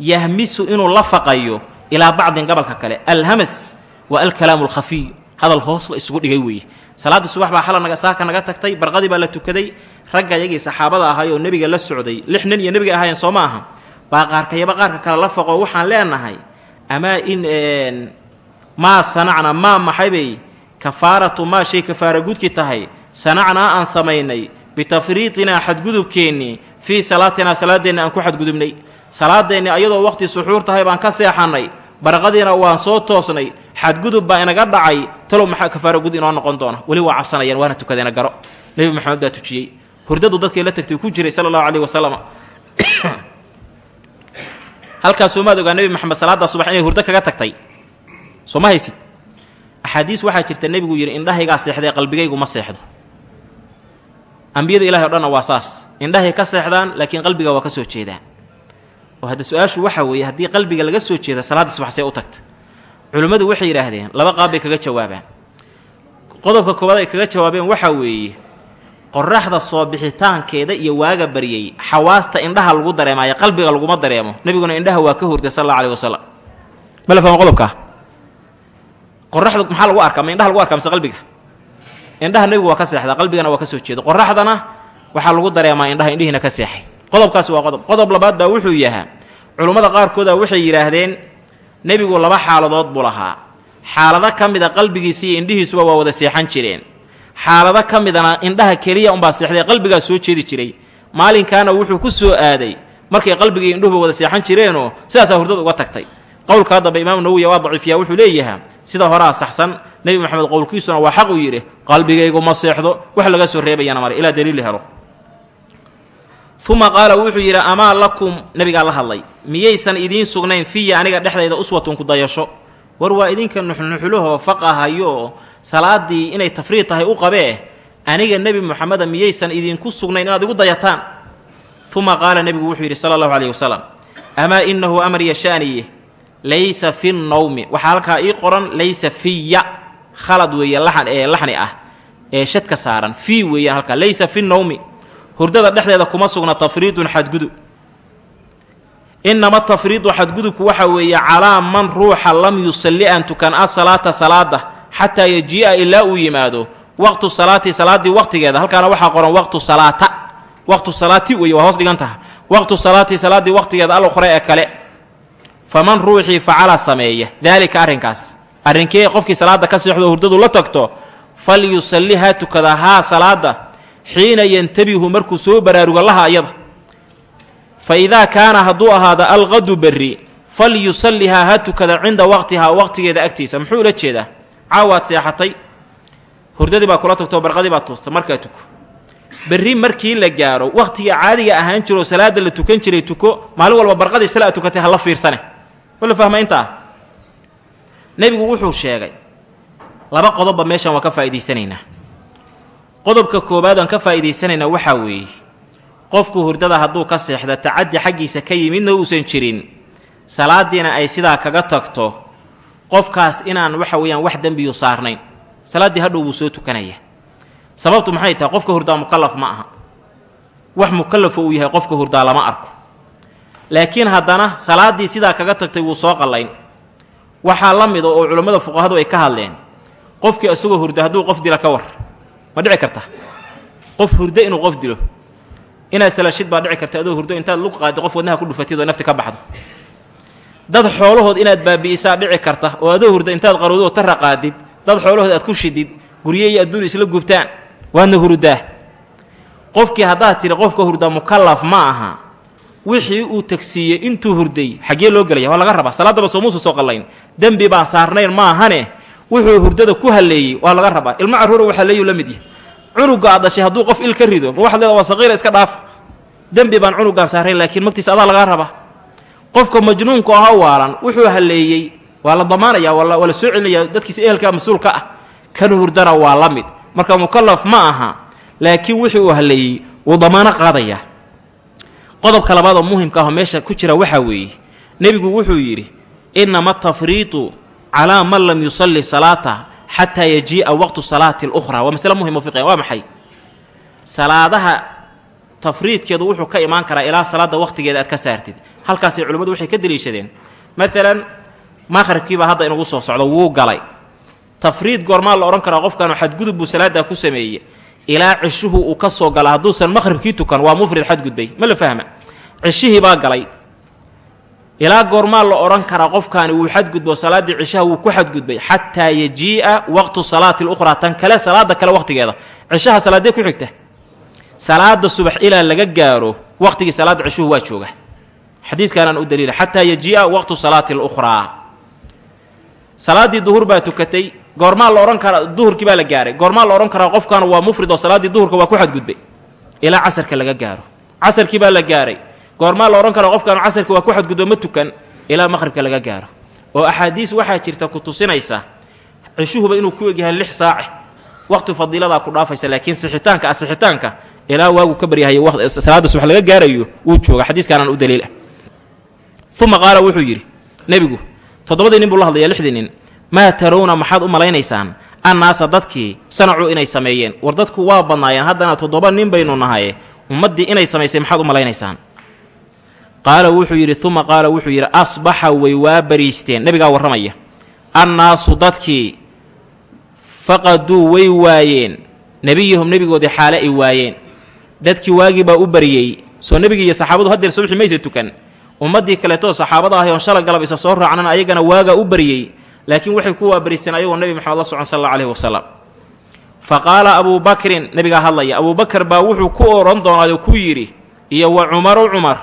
yahmisu inuu la faqayo ilaa bacdin gabalka kale. Alhamas waa alkalaamu alkhafiy hadal hoos la isugu dhigay weeye. Salaaddii subax baa xala naga saaka naga tagtay barqadii baa la tukaday ragga yagii saxaabada ahay oo nebiga la socday lix nin iyo nebiga ahaayeen soo ma aha. Baa qaarkayaba qaarka kale la faqo waxaan leenahay amaa in maa sanacna maa maxaybay kafaaratu maa shay kafaara gudki tahay. Sanacnaa aan samaynay bitafriitinaa xadgudubkeennii fii salaatinaa salaaddeenna aan ku xadgudubnay. Salaadeenni ayadoo waqhti suxuur tahay baan ka seexannay. Barqadiina waan soo toosnay. Xadgudub baa inaga dhacay. Talow maxaa kafaara gud inoo noqon doona? Weli waa cabsanayaan waana tukadeena garo. Nebi maxamed baa tujiyey. Hurdadu dadkay la tagtay ku jiray sala allahu calayhi wasalam halkaasoo maad ogaa nebi maxamed salaaddaa subax inay hurdo kaga tagtay. Soo ma haysid? Axaadiis waxaa jirta nebigu yidhi indhahaygaa seexdee qalbigaygu ma seexdo ambiyada ilahay o dhanna waa saas. Indhahay ka seexdaan laakiin qalbiga waa ka soo jeedaan oo hadda su'aashu waxaa weeye haddii qalbiga laga soo jeeda salaadda subax see u tagta. Culimmadu waxay yidhaahdeen laba qaab bay kaga jawaabaan. Qodobka koowaad ay kaga jawaabeen waxaa weeye qoraxda soo bixitaankeeda iyo waaga baryay xawaasta indhaha lagu dareemaayo qalbiga laguma dareemo. Nebiguna indhaha waa ka hurday sal alla alih wasalam ma la fahma qodobkaa qoraxda maxaa lagu arkaa ma indhaha lagu arkaa mise qalbiga indhaha nebigu waa ka seexdaa qalbigana waa ka soo jeeda qoraxdana waxaa lagu dareemaa indhaha indhihiina ka seexay. Qodobkaasi waa qodob. Qodob labaad baa wuxuu yahaa culummada qaarkooda waxay yidhaahdeen nebigu laba xaaladood buu lahaa. Xaalado ka mida qalbigiisa iyo indhihiisuba waa wada seexan jireen. Xaalado ka midana indhaha keliya unbaa seexday qalbigaa soo jeedi jiray. Maalinkaana wuxuu ku soo aaday markay qalbiga iyo indhuhuba wada seexan jireenoo sidaasaa hurdada uga tagtay. Qowlkaa dambe imaam nawowiya waa daciifiyaa wuxuu leeyahaa sida horaa saxsan nebi moxamed qowlkiisuna waa xaq uu yidhi qalbigaygu ma seexdo wax laga soo reebayana mare ilaa daliil helo. Uma qaala wuxuu yidhi amaa lakum? Nebigaa la hadlay miyaysan idiin sugnayn fiya aniga dhexdayda uswatun ku dayasho? War waa idinka nuxnuxulahoo faqahayo oo salaaddii inay tafriid tahay u qabee aniga nebi moxameda miyaysan idinku sugnayn inaad igu dayataan. Uma qaala nebigu wuxuu yidhi sala allahu caleyhi wasalam amaa inahu amriya sha'niye laysa fi nnawmi. Waxaa halkaa ii qoran laysa fiya khalad weeye laxan ee laxni ah ee shadka saaran fii weeyaan halkaa laysa fi nnawmi hurdada dhexdeeda kuma sugna tafriidun xadgudub inama tafriidu xadgudubku waxa weeye calaa man ruuxa lam yusalli aan tukan a salaata salaada xataa yajii'a ilaa uu yimaado waqtu salaati salaaddii waqtigeeda halkaana waxaa qoran waqtu salaata waqtu salaati weeye waa hoos dhigan taha. Waqtu salaati salaaddii waqtigeeda al ukhre ee kale. Faman ruuxii facala sameeya daalika arrinkaas arrinkee qofkii salaadda ka seexdo hurdadu la tagto fal yusalli haa tukada haa salaadda xiina yantabihu markuu soo baraaruga laha ayada. Fa idaa kaana hadduu ahaado alqadu berri fal yusallihaa ha tukada cinda waqtihaa waqtigeeda agtiisa. Muxuu ula jeedaa? Caawaad seexatay. Hurdadii baa kula tagtoo barqadii baa tuusta markaa tuko. Berri markii la gaaro waqtiga caadiga ahaan jiroo salaada la tukan jiray tuko. Maalin walba barqadii shala aad tukatay hala fiirsane. Wala fahma intaa nebigu wuxuu sheegay laba qodobba meeshan waan ka faa'idaysanaynaa qodobka koowaad aan ka faa'idaysanaynaa waxaa weeye qofku hurdada hadduu ka seexda tacaddi xaggiisa ka yimidna uusan jirin. Salaadiina ay sidaa kaga tagto qofkaas inaan waxa weeyaan wax dembiyu saarnayn. Salaaddii hadhow buu soo tukanaya sababtu maxay tahay qofka hurdaa mukallaf ma aha. Wax mukallafo uu yahay qofka hurdaa lama arko. Laakiin haddana salaaddii sidaa kaga tagtay wuu soo qallayn waxaa la mida oo culammada fuqahadu ay ka hadleen qofkii isagoo hurda hadduu qof dila ka war ma dhici karta. Qof hurdo inuu qof dilo inaad salashid baa dhici karta adoo hurdo intaad lug qaadid qof wadnaha ku dhufatid oo nafti ka baxdo. Dad xoolahood inaad baabi'isaa dhici karta oo adoo hurda intaad qarowdo oo tara qaadid dad xoolahood aad ku shidid gurye iyo adduun isla gubtaan waadna hurdaa. Qofkii haddaad tidhi qofka hurda mukallaf ma aha wixii uu tagsiiyey intuu hurday xaggee loo gelaya waa laga rabaa. Salaaddaba soomuusa soo qallayn. Dembi baan saarnayn maahane? Wuxuu hurdada ku halleeyey waa laga rabaa. Ilmo carruura waxaa leeyuu la mid yahay. Cunuga aad dhashay hadduu qof il ka rido ma waxaad leeda waa iska dhaaf. Dembi baan cunugaan saarnayn laakiin magtiisa adaa lagaa rabaa. Qofka majnuunku aha waalan wuxuu halleeyey waa la damaanaya waa la soo celinaya dadkiisa ehelka mas'uulka ah. Kan hurdana waa la mid. Marka mukallaf ma aha laakiin wixii uu halleeyey wuu damaano qaadayaa qodobka labaad oo muhimka ahoo meesha ku jira waxaa weeye nebigu wuxuu yidhi innama atafriitu calaa man lam yusalli salaata xataa yajii'a waqtu salaati alukhraa waa masale muhiim oo fiqiya waa maxay? Salaadaha tafriidkeedu wuxuu ka imaan karaa ilaa salaadda waqtigeeda aad ka saartid. Halkaasay culimmadu waxay ka deliishadeen. Maalan maqhribkiibaa hadda inugu soo socdo wuu galay. Tafriid goormaa la odhan karaa qofkaanu xadgudub buu salaaddaa ku sameeyey. Ilaa cishuhu uu ka soo gala hadduusan maqhribkii tukan waa mufrid xadgudbay. Ma la fahma cishihii baa galay. Ilaa goormaa la odhan karaa qofkaani wuu xadgudbo salaaddii cishaha wuu ku xadgudbay. Xataa yajii'a waqtu salaati lukhraa tan kale salaada kale waqtigeeda. Cishaha salaadee ku xigta. Salaada subax ilaa laga gaaro waqtigii salaadda cishuhu waa jooga. Xadiiskaanaan u daliila xataa yajii'a waqtu salaati alukhraa salaaddii duhur baa tukatay. Goormaa la odhan karaa duhurkii baa la gaaray. Goormaa la odhan karaa qofkaanu waa mufrid oo salaaddii duhurka waa ku xadgudbay. Ilaa casarka laga gaaro. Casarkii baa la gaaray goormaa la odhan karaa qofkaanu casarka waa ku xadgudbo ma tukan ilaa maqhribka laga gaaro. Oo axaadiis waxaa jirta ku tusinaysa cishuhuba inuu ku egyahay lix saace waqti fadiiladaa ku dhaafaysa laakiin sixitaanka asixitaanka ilaa waagu ka baryahay salaada subax laga gaarayo wuu jooga xadiiskaanaan u daliila uma qaala wuxuu yidhi nebigu toddobadii nin buu la hadlayaa lixdii nin. Maa tarawna maxaad u malaynaysaan? Annaasa dadkii sanacuu inay sameeyeen. War dadku waa badnaayeen. Haddana toddoba nin baynu nahaye ummaddii inay samaysay maxaad u malaynaysaan qaala wuxuu yidhi uma qaala wuxuu yidhi asbaxa way waa bariisteen. Nebigaa warramaya annaasu dadkii faqaduu way waayeen. Nebiyahum nebigoodii xaale ay waayeen. Dadkii waagii baa u bariyey. Soo nebigii iyo saxaabadu haddeer subxi maysa tukan. Ummaddii kaleetoo saxaabada ahay oon shala galab isa soo raacnan ayagana waagaa u baryey laakiin waxay ku waabariisteen ayagoo nebi maxamed la socon sal alla aleyhi wasalam fa qaala abuu bakrin nebigaa hadlaya abuubakar baa wuxuu ku oran doonaayoo ku yidhi iyo wa cumaru cumar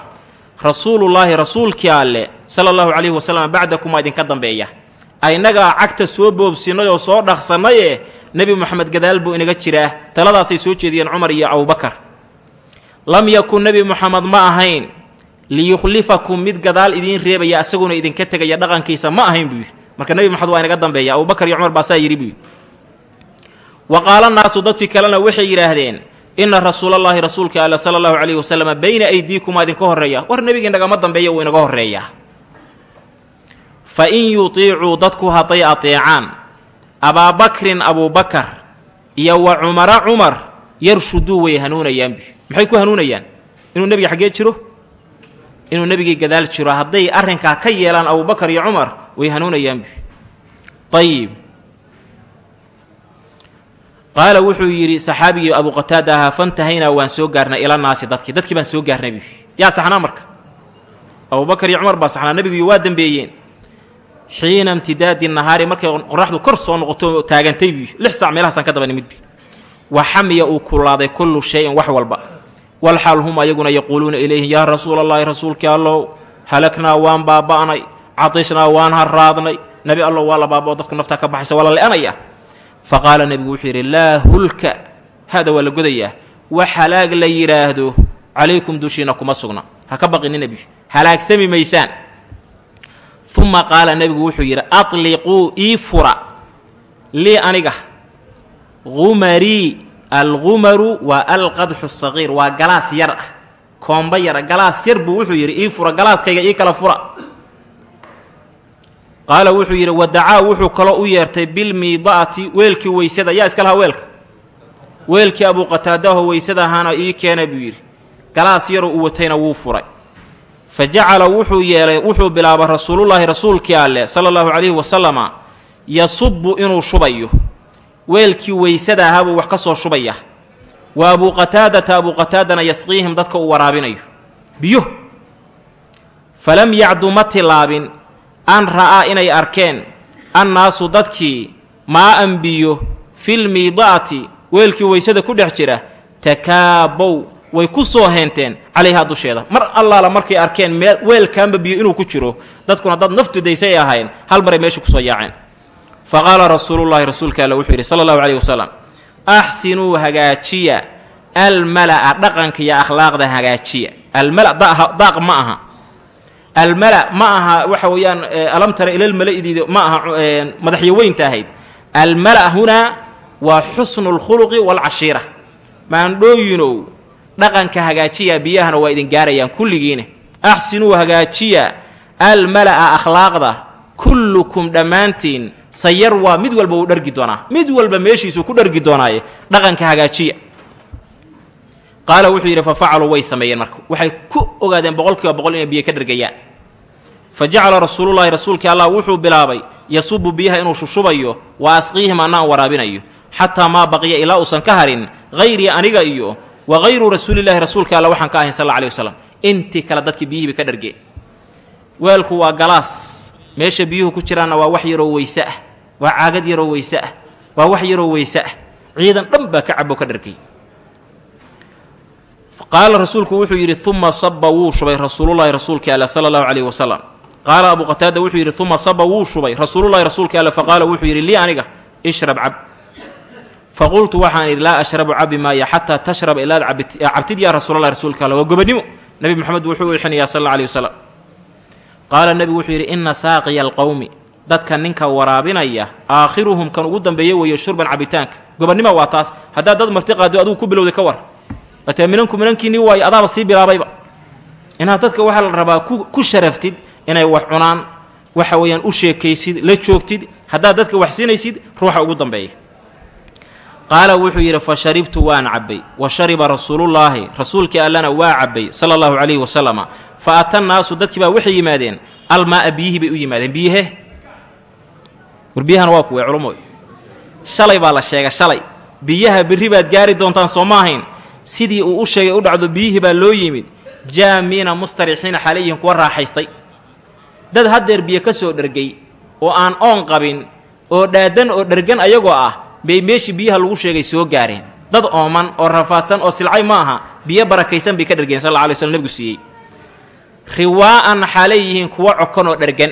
rasuulullaahi rasuulkii alle sala allahu calayhi wasalam bacdakumaa idinka dambeeya. Aynagaa cagta soo boobsinnay oo soo dhaqsannaye nebi moxamed gadaal buu inaga jiraa. Taladaasay soo jeediyeen cumar iyo abubakar lam yakun nebi moxamed ma ahayn. Liyukhlifakum mid gadaal idiin reebaya asaguna idinka tegaya dhaqankiisa ma ahayn buu yidhi. Marka nebi moxamed waa inaga dambeeya. Abubakar iyo cumar baasaa yidhi buu yidhi. Wa qaala naasu dadkii kalena waxay yidhaahdeen inna rasuulallaahi rasuulka alla sala allahu calayhi wasalam bayna aydiikumaa idinka horreeya. War nebigii nagama dambeeya wuu inaga horreeyaa fa in yutiicuu dadku hadday ateecaan abaabakrin abuubakar iyo wa cumara cumar yarshuduu way hanuunayaanbi maxay ku hanuunayaan? Inuu nebiga xaggee jiro? Inuu nebigii gadaal jiro? Hadday arrinkaa ka yeelaan abubakar iyo cumar way hanuunayaanbi ayib qaala wuxuu yidhi saxaabigii abu qataada ahaa fantahaynaa waan soo gaarnay ila naasi dadkii. Dadkii baan soo gaarnay bi yaa saxnaa marka. Abubakar iyo cumar baa saxnaa nebiguiyo waa dembeeyeen xiina imtidaadi nahaari markay qoraxdu kor soo noqoto taagantay bi lix saac meelahaasaan ka daba nimid bi wa xamiya uu kulaaday kullu shayin wax walba. Walxaal hum ayaguna yaquuluuna ilayhi yaa rasuula allaahi rasuulkii allow halaknaa waan baaba'nay. Cadishnaa waan harraadnay. Nebi allow waa la baabao dadku naftaa ka baxaysa waa la le'anaya fa qaala nebigu wuxuu yidhi laa hulka. Hada waa la godayaa. Wax halaag la yidhaahdo calaykum dushiina kuma sugna. Ha ka baqini nebi halaagsami maysaan. Uma qaala nebigu wuxuu yidhi atliquu ii fura lii aniga. Gumarii algumaru waa alqadxu sagiir waa galaas yar ah. Koomba yara galaas yar buu wuxuu yidhi ii fura galaaskayga ii kala fura qaala wuxuu yidhi wadacaa wuxuu kaloo u yeertay bilmiida'ati weelkii weysada yaa iska lahaa weelka. Weelkii abuu qataadaho weysada ahaana ii keena buu yidhi. Galaas yaroo u watayna wuu furay. Fa jacala wuxuu yeelay wuxuu bilaabay rasuulullaahi rasuulkii alleh sala allahu calayhi wasalama yasubbu inuu shubayo. Weelkii weysada ahaabuu wax ka soo shubaya. Wa abuu qataadata abuu qataadana yasqiihim dadka uu waraabinayo. Biyo. Falam yacdu ma tilaabin an ra'aa inay arkeen annaasu dadkii maa-an biyo filmiida'ati weelkii weysada ku dhex jira takaabow way ku soo heenteen calayhaa dusheeda. Mar allaala markay arkeen mee weelkaanba biyo inuu ku jiro dadkuna dad naftudaysay ahayn hal maray meesha ku soo yaaceen. Fa qaala rasuulullaahi rasuulka alle wuxuu yidhi sala allahu calayhi wasalam axsinuu hagaajiya almala'a dhaqanka iyo akhlaaqda hagaajiya. Almala daaq ma aha almala ma aha waxa weeyaan alam tara ilalmala'idiid ma aha madaxyaweynta ahayd. Almala hunaa waa xusnu lkhuluqi waalcashiira maandhooyinow dhaqanka hagaajiya biyahana waa idin gaarayaan kulligiina axsinuu hagaajiya almala'a akhlaaqda kullukum dhammaantiin sayar waa mid walba wuu dhargi doonaa. Mid walba meeshiisuu ku dhargi doonaaye dhaqanka hagaajiya qaala wuxuu yidhi fa facaluu way sameeyeen marka. Waxay ku ogaadeen boqol kiiba boqol inay biyo ka dhargayaan fa jacala rasuulullaahi rasuulkii allah wuxuu bilaabay yasubu biyaha inuu shushubayo wa asqiihim annaan waraabinayo xataa maa baqiya ilaa uusan ka harin hayrii aniga iyo wa hayru rasuulillaahi rasuulka alla waxaan ka ahayn sal alla alih wasalam intii kale dadkii biyihiiba ka dhargeen. Weelku waa galaas. Meesha biyuhu ku jiraanna waa wax yaroo weyse ah. Waa caagad yaroo weyse ah. Waa wax yaroo weyse ah. Ciidan dhan baa ka cabo ka dhargay qaala rasuulku wuxuu yidhi uma saba wuu shubay rasuulullaahi rasuulkii alle sala allahu calayhi wasalam qaala abuu qataada wuxuu yidhi uma saba wuu shubay rasuulullahi rasuulkii alle faqaala wuxuu yidhi lii aniga ishrab cab. Faqultu waxaan idhi laa ashrabu cabi maaya xataa tashrab ilaad cabtid yaa rasuulallahi rasuulka alle waa gobonnimo nebi moxamed wuxuu u ixinayaa sal alla wasalam qaala nebigu wuxuu yidhi inna saaqiya alqowmi dadka ninka waraabinaya aakhiruhum kan ugu dambeeya weeye shurban cabitaanka gobonnimo waa taas. Haddaad dad marti qaado adigu ku bilowday ka war watee minanku minankiinii waayo adaaba sii bilaabayba. Inaad dadka waxaa la rabaa ku sharaftid inay wax cunaan waxa weeyaan u sheekaysid la joogtid haddaad dadka wax siinaysid ruuxa ugu dambeeya. Qaala wuxuu yidhi fa sharibtu waan cabbay. Wa shariba rasuulullaahi. Rasuulkii allana waa cabbay sala allahu calayhi wasalama fa ata nnaasu dadkii baa waxay yimaadeen almaa'a biyihii bay u yimaadeen. Biyihe? War biyahana waa kuwee culumoy shalay baa la sheega shalay. Biyaha berri baad gaari doontaan soo ma sidii uu u sheegay u dhacdo biyihii baa loo yimid. Jaamiina mustarixiina xalayhim kuwa raaxaystay. Dad haddeer biyo ka soo dhergay oo aan oon qabin oo dhaadan oo dhergan ayagoo ah bay meeshii biyaha lagu sheegay soo gaareen. Dad ooman oo rafaadsan oo silcay ma aha biyo barakaysan bay ka dhergeen sal alla alay slm nebigu siiyey. Riwaa'an xaalay yihiin kuwa cokon oo dhergan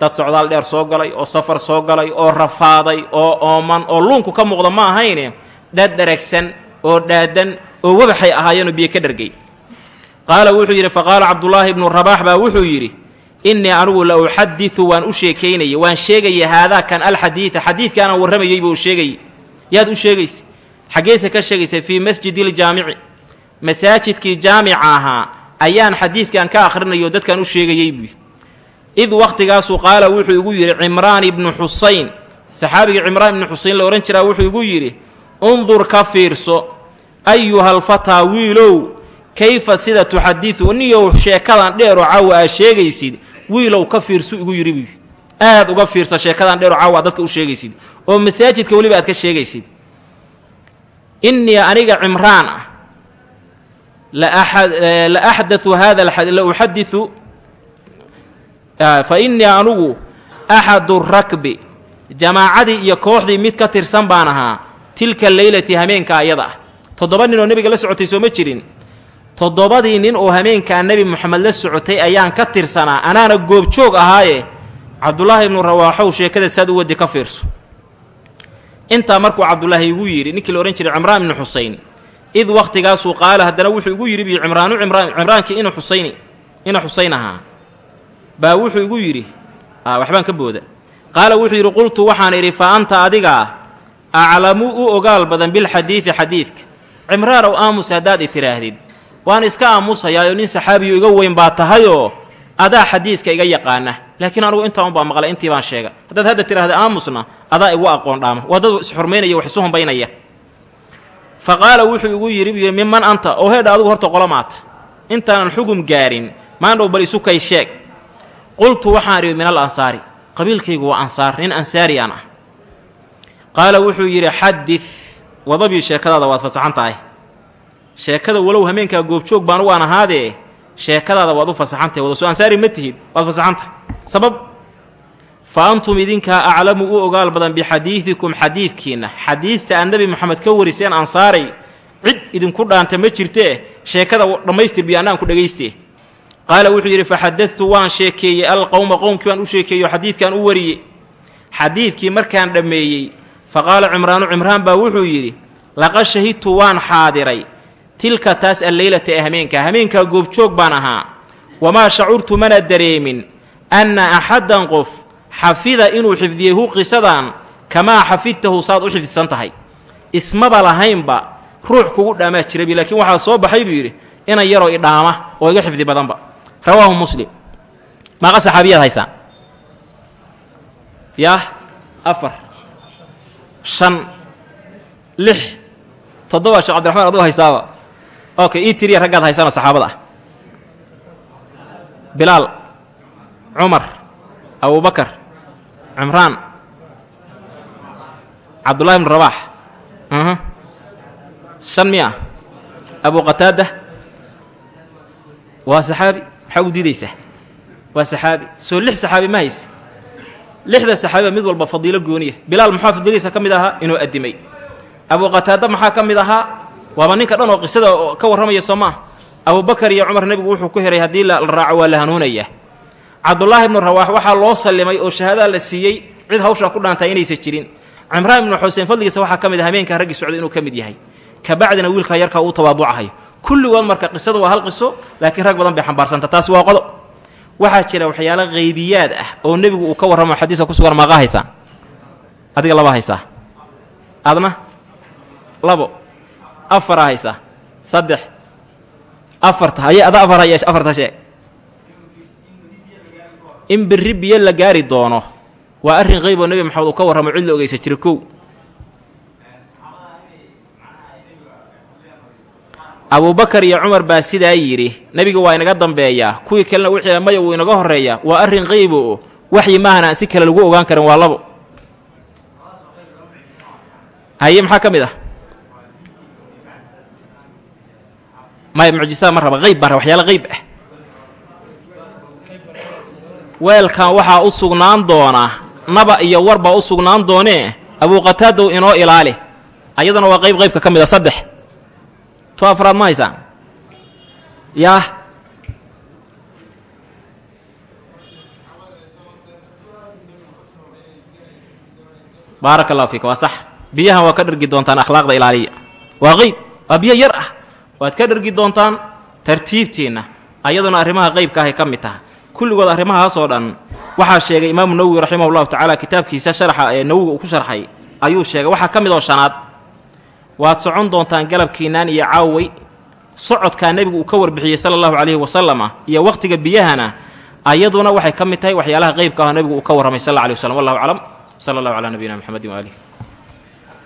dad socdaal dheer soo galay oo safar soo galay oo rafaaday oo ooman oo luunku ka muuqda ma ahayne dad dheragsan oo dhaadan oo wabaxay ahaayeenoo biyo ka dhargay. Qaala wuxuu yidhi faqaala cabdullaahi ibnu rabaax baa wuxuu yidhi innii anugu la uxadiu waan u sheekaynayay waan sheegaya haadaa kan alxadiida xadiidkaanaan warramayey buu sheegayay yaad u sheegaysa xaggeese ka sheegaysa fii masjidiljaamici masaajidkii jaamica ahaa ayaan xadiiskan ka akhrinayo dadkan u sheegayey buu id wakhtigaasuu qaala wuxuu igu yidhi cimraan ibnu xusayn saxaabigii cimraan ibnu xusayn la odhan jiraa wuxuu igu yidhi undur ka fiirso ayuhalfataa wiilow kayfa sida tuxadiu niyow sheekadan dheeroo caawa aad sheegaysid wiilow ka fiirsu igu yidhi aad uga fiirsa sheekadan dheeroo caawa dadka u sheegaysid oo masaajidka weliba aad ka sheegaysid innii aniga cimraan ah la axdau hada la uxadiu fa innii anugu axadu rakbi jamaacadii iyo kooxdii mid ka tirsan baan ahaa tilka leylati hameenka ayada ah toddoba nin oo nebiga la socotay soo ma jirin. Toddobadii nin oo hameenkaa nebi moxamed la socotay ayaan ka tirsanaa anaana goobjoog ahaaye cabdulaahi ibnu rawaaxow sheekada saad u wadi ka fiirso. Intaa markuu cabdulaahi igu yidhi ninkii la odhan jiray cimraan ibnu xusayn id wakhtigaasuu qaala haddana wuxuu igu yidhi bi cimraanu cimraan cimraankii inu xusayni ina xusayn ahaa. Baa wuxuu igu yidhi waxbaan ka booda. Qaala wuxuu yidhi qultu waxaan idhi fa anta adigaa aclamu u ogaal badan bilxadiidi xadiidka cimraan ow aamus haddaad i tidhaahdid. Waan iska aamusayaayo nin saxaabiyo iga weyn baa tahayoo adaa xadiiska iga yaqaana. Laakiin anugu intaa unbaa maqlay intii baan sheega haddaad hadda tidhahda aamusna adaa igu aqoon dhaama. Waa dad isxurmaynaya wax isu humbaynaya. Fa qaala wuxuu igu yidhi buu yidhi miman anta? Oo heedha adigu horta qolo maata intaanan xugum gaarin. Maandhow bal isu kay sheeg. Qultu waxaan idhi min al qabiilkaygu waa ansaar nin ansaari aan ah. Qaala wuxuu yidhi xadid wadabii sheekadaada waad fasaxan tahay. Sheekada walow hameenkaa goobjoog baan ugaan ahaadee sheekadaada waad u fasaxantahay wada soo ansaari ma tihid waad fasaxantahay sabab? Fa antum idinkaa aclamu u ogaal badan bixadiidikum xadiidkiinna. Xadiista aad nebi moxamed ka wariseen ansaaray cid idinku dhaanta ma jirtee sheekada dhammaystir biyo annaan ku dhegayste qaala wuxuu yidhi faxadadtu waan sheekeeyey alqowma qowmkii baan u sheekeeyo xadiidkaan u wariyey. Xadiidkii markaan dhammeeyey fa qaala cimraanu cimraan baa wuxuu yidhi laqad shahidtu waan xaadiray tilka taas alleylata ee hameenka hameenkaa goobjoog baan ahaa wamaa shacurtu mana dareemin anna axaddan qof xafida inuu xifdiyey hu qisadan kamaa xafidtahu saad u xifdisan tahay ismaba lahaynba ruux kugu dhaamaa jirabi laakiin waxaa soo baxay buu yidhi inan yaroo idhaama oo iga xifdi badanba rawaahu muslim maaqa saxaabiyaad haysaan yaah afar shan lix toddoba sheekh cabdiraxmaan aduu haysaaba. Okay ii tiriya raggaad haysanoo saxaabada. Ah bilaal cumar abubakar cimraan cabdullahi bnu rabaax. Shan miya. Abu qataada. Waa saxaabi? Maxaa u diidaysaa waa saxaabi. Soo lix saxaabi ma hayse lixda saxaabiba mid walba fadiilo gooniya. Bilaal maxaa fadiiladiisa ka mid ahaa? Inuu addimay. Abu qataada maxaa ka mid ahaa? Waaba ninka dhan oo qisada ka warramaya soo maa abubakar iyo cumar nebigu wuxuu ku heray haddii la raaco waa la hanuunayaa cabdullaahi ibnu rawaax waxaa loo sallimay oo shahaadaa la siiyey cid hawshaa ku dhaantaa inaysan jirin. Cimraan ibnu xuseen fadligiisa waxaa ka mid ah habeenkaa raggii socday inuu ka mid yahay. Kabacdina wiilkaa yarkaa uu tawaaducahayo kulligood marka qisadu waa hal qiso laakiin rag badan bay xambaarsanta taasi waa qodob waxaa jira waxyaalo haybiyaad ah oo nebigu uu ka warramo xadiiska ku sugan maaqa haysaa adiga laba haysaa adna labo. Afaraa haysaa saddex. Afarta. Haye ada afar haye afarta sheeg in berri biyo la gaari doono waa arrin qeyb oo nebi maxamed uu ka warramo cid la ogeysa jira kow abubakar iyo cumar baa sidaa yidhi nebiga waa inaga dambeeyaa kuwii kalena wixii maya wuu inaga horreeyaa waa arrin qeybo oo waxyi maahan aan si kale lagu ogaan karin waa labo. Haye maxaa ka mid ah? Maya mucjisada ma raba qeyb baan raba waxyaala qeyb ah. Weelkan waxaa u sugnaan doona naba iyo war baa u sugnaan doonee abuuqataadow inoo ilaali. Ayaduna waa qayb qaybka ka mid a saddex to afraad ma haysaan yaah baaraka allahu fiika waa sax biyahan waa ka dhargi doontaan akhlaaqda ilaaliya waa qeyb waa biyo yar ah. Waad ka dhargi doontaan tartiibteenna ayaduna arrimaha qeybka ahay ka mid taha kulligood arrimahaasoo dhan waxaa sheegay imaamu nawowi raximah llahu tacaala kitaabkiisa sharaxa ee nawowiga uu ku sharxay ayuu sheegay waxaa ka mid oo shanaad waad socon doontaan galabkiinaan iyo caaway socodkaa nebigu uu ka warbixiyey sala allahu calayhi wasalama iyo wakhtiga biyahana ayaduna waxay ka mid tahay waxyaalaha qeybka ah oo nebigu uu ka warramay sal alla alih waslm wallahu aclam sala allahu calaa nabiyina mxamedin waaalih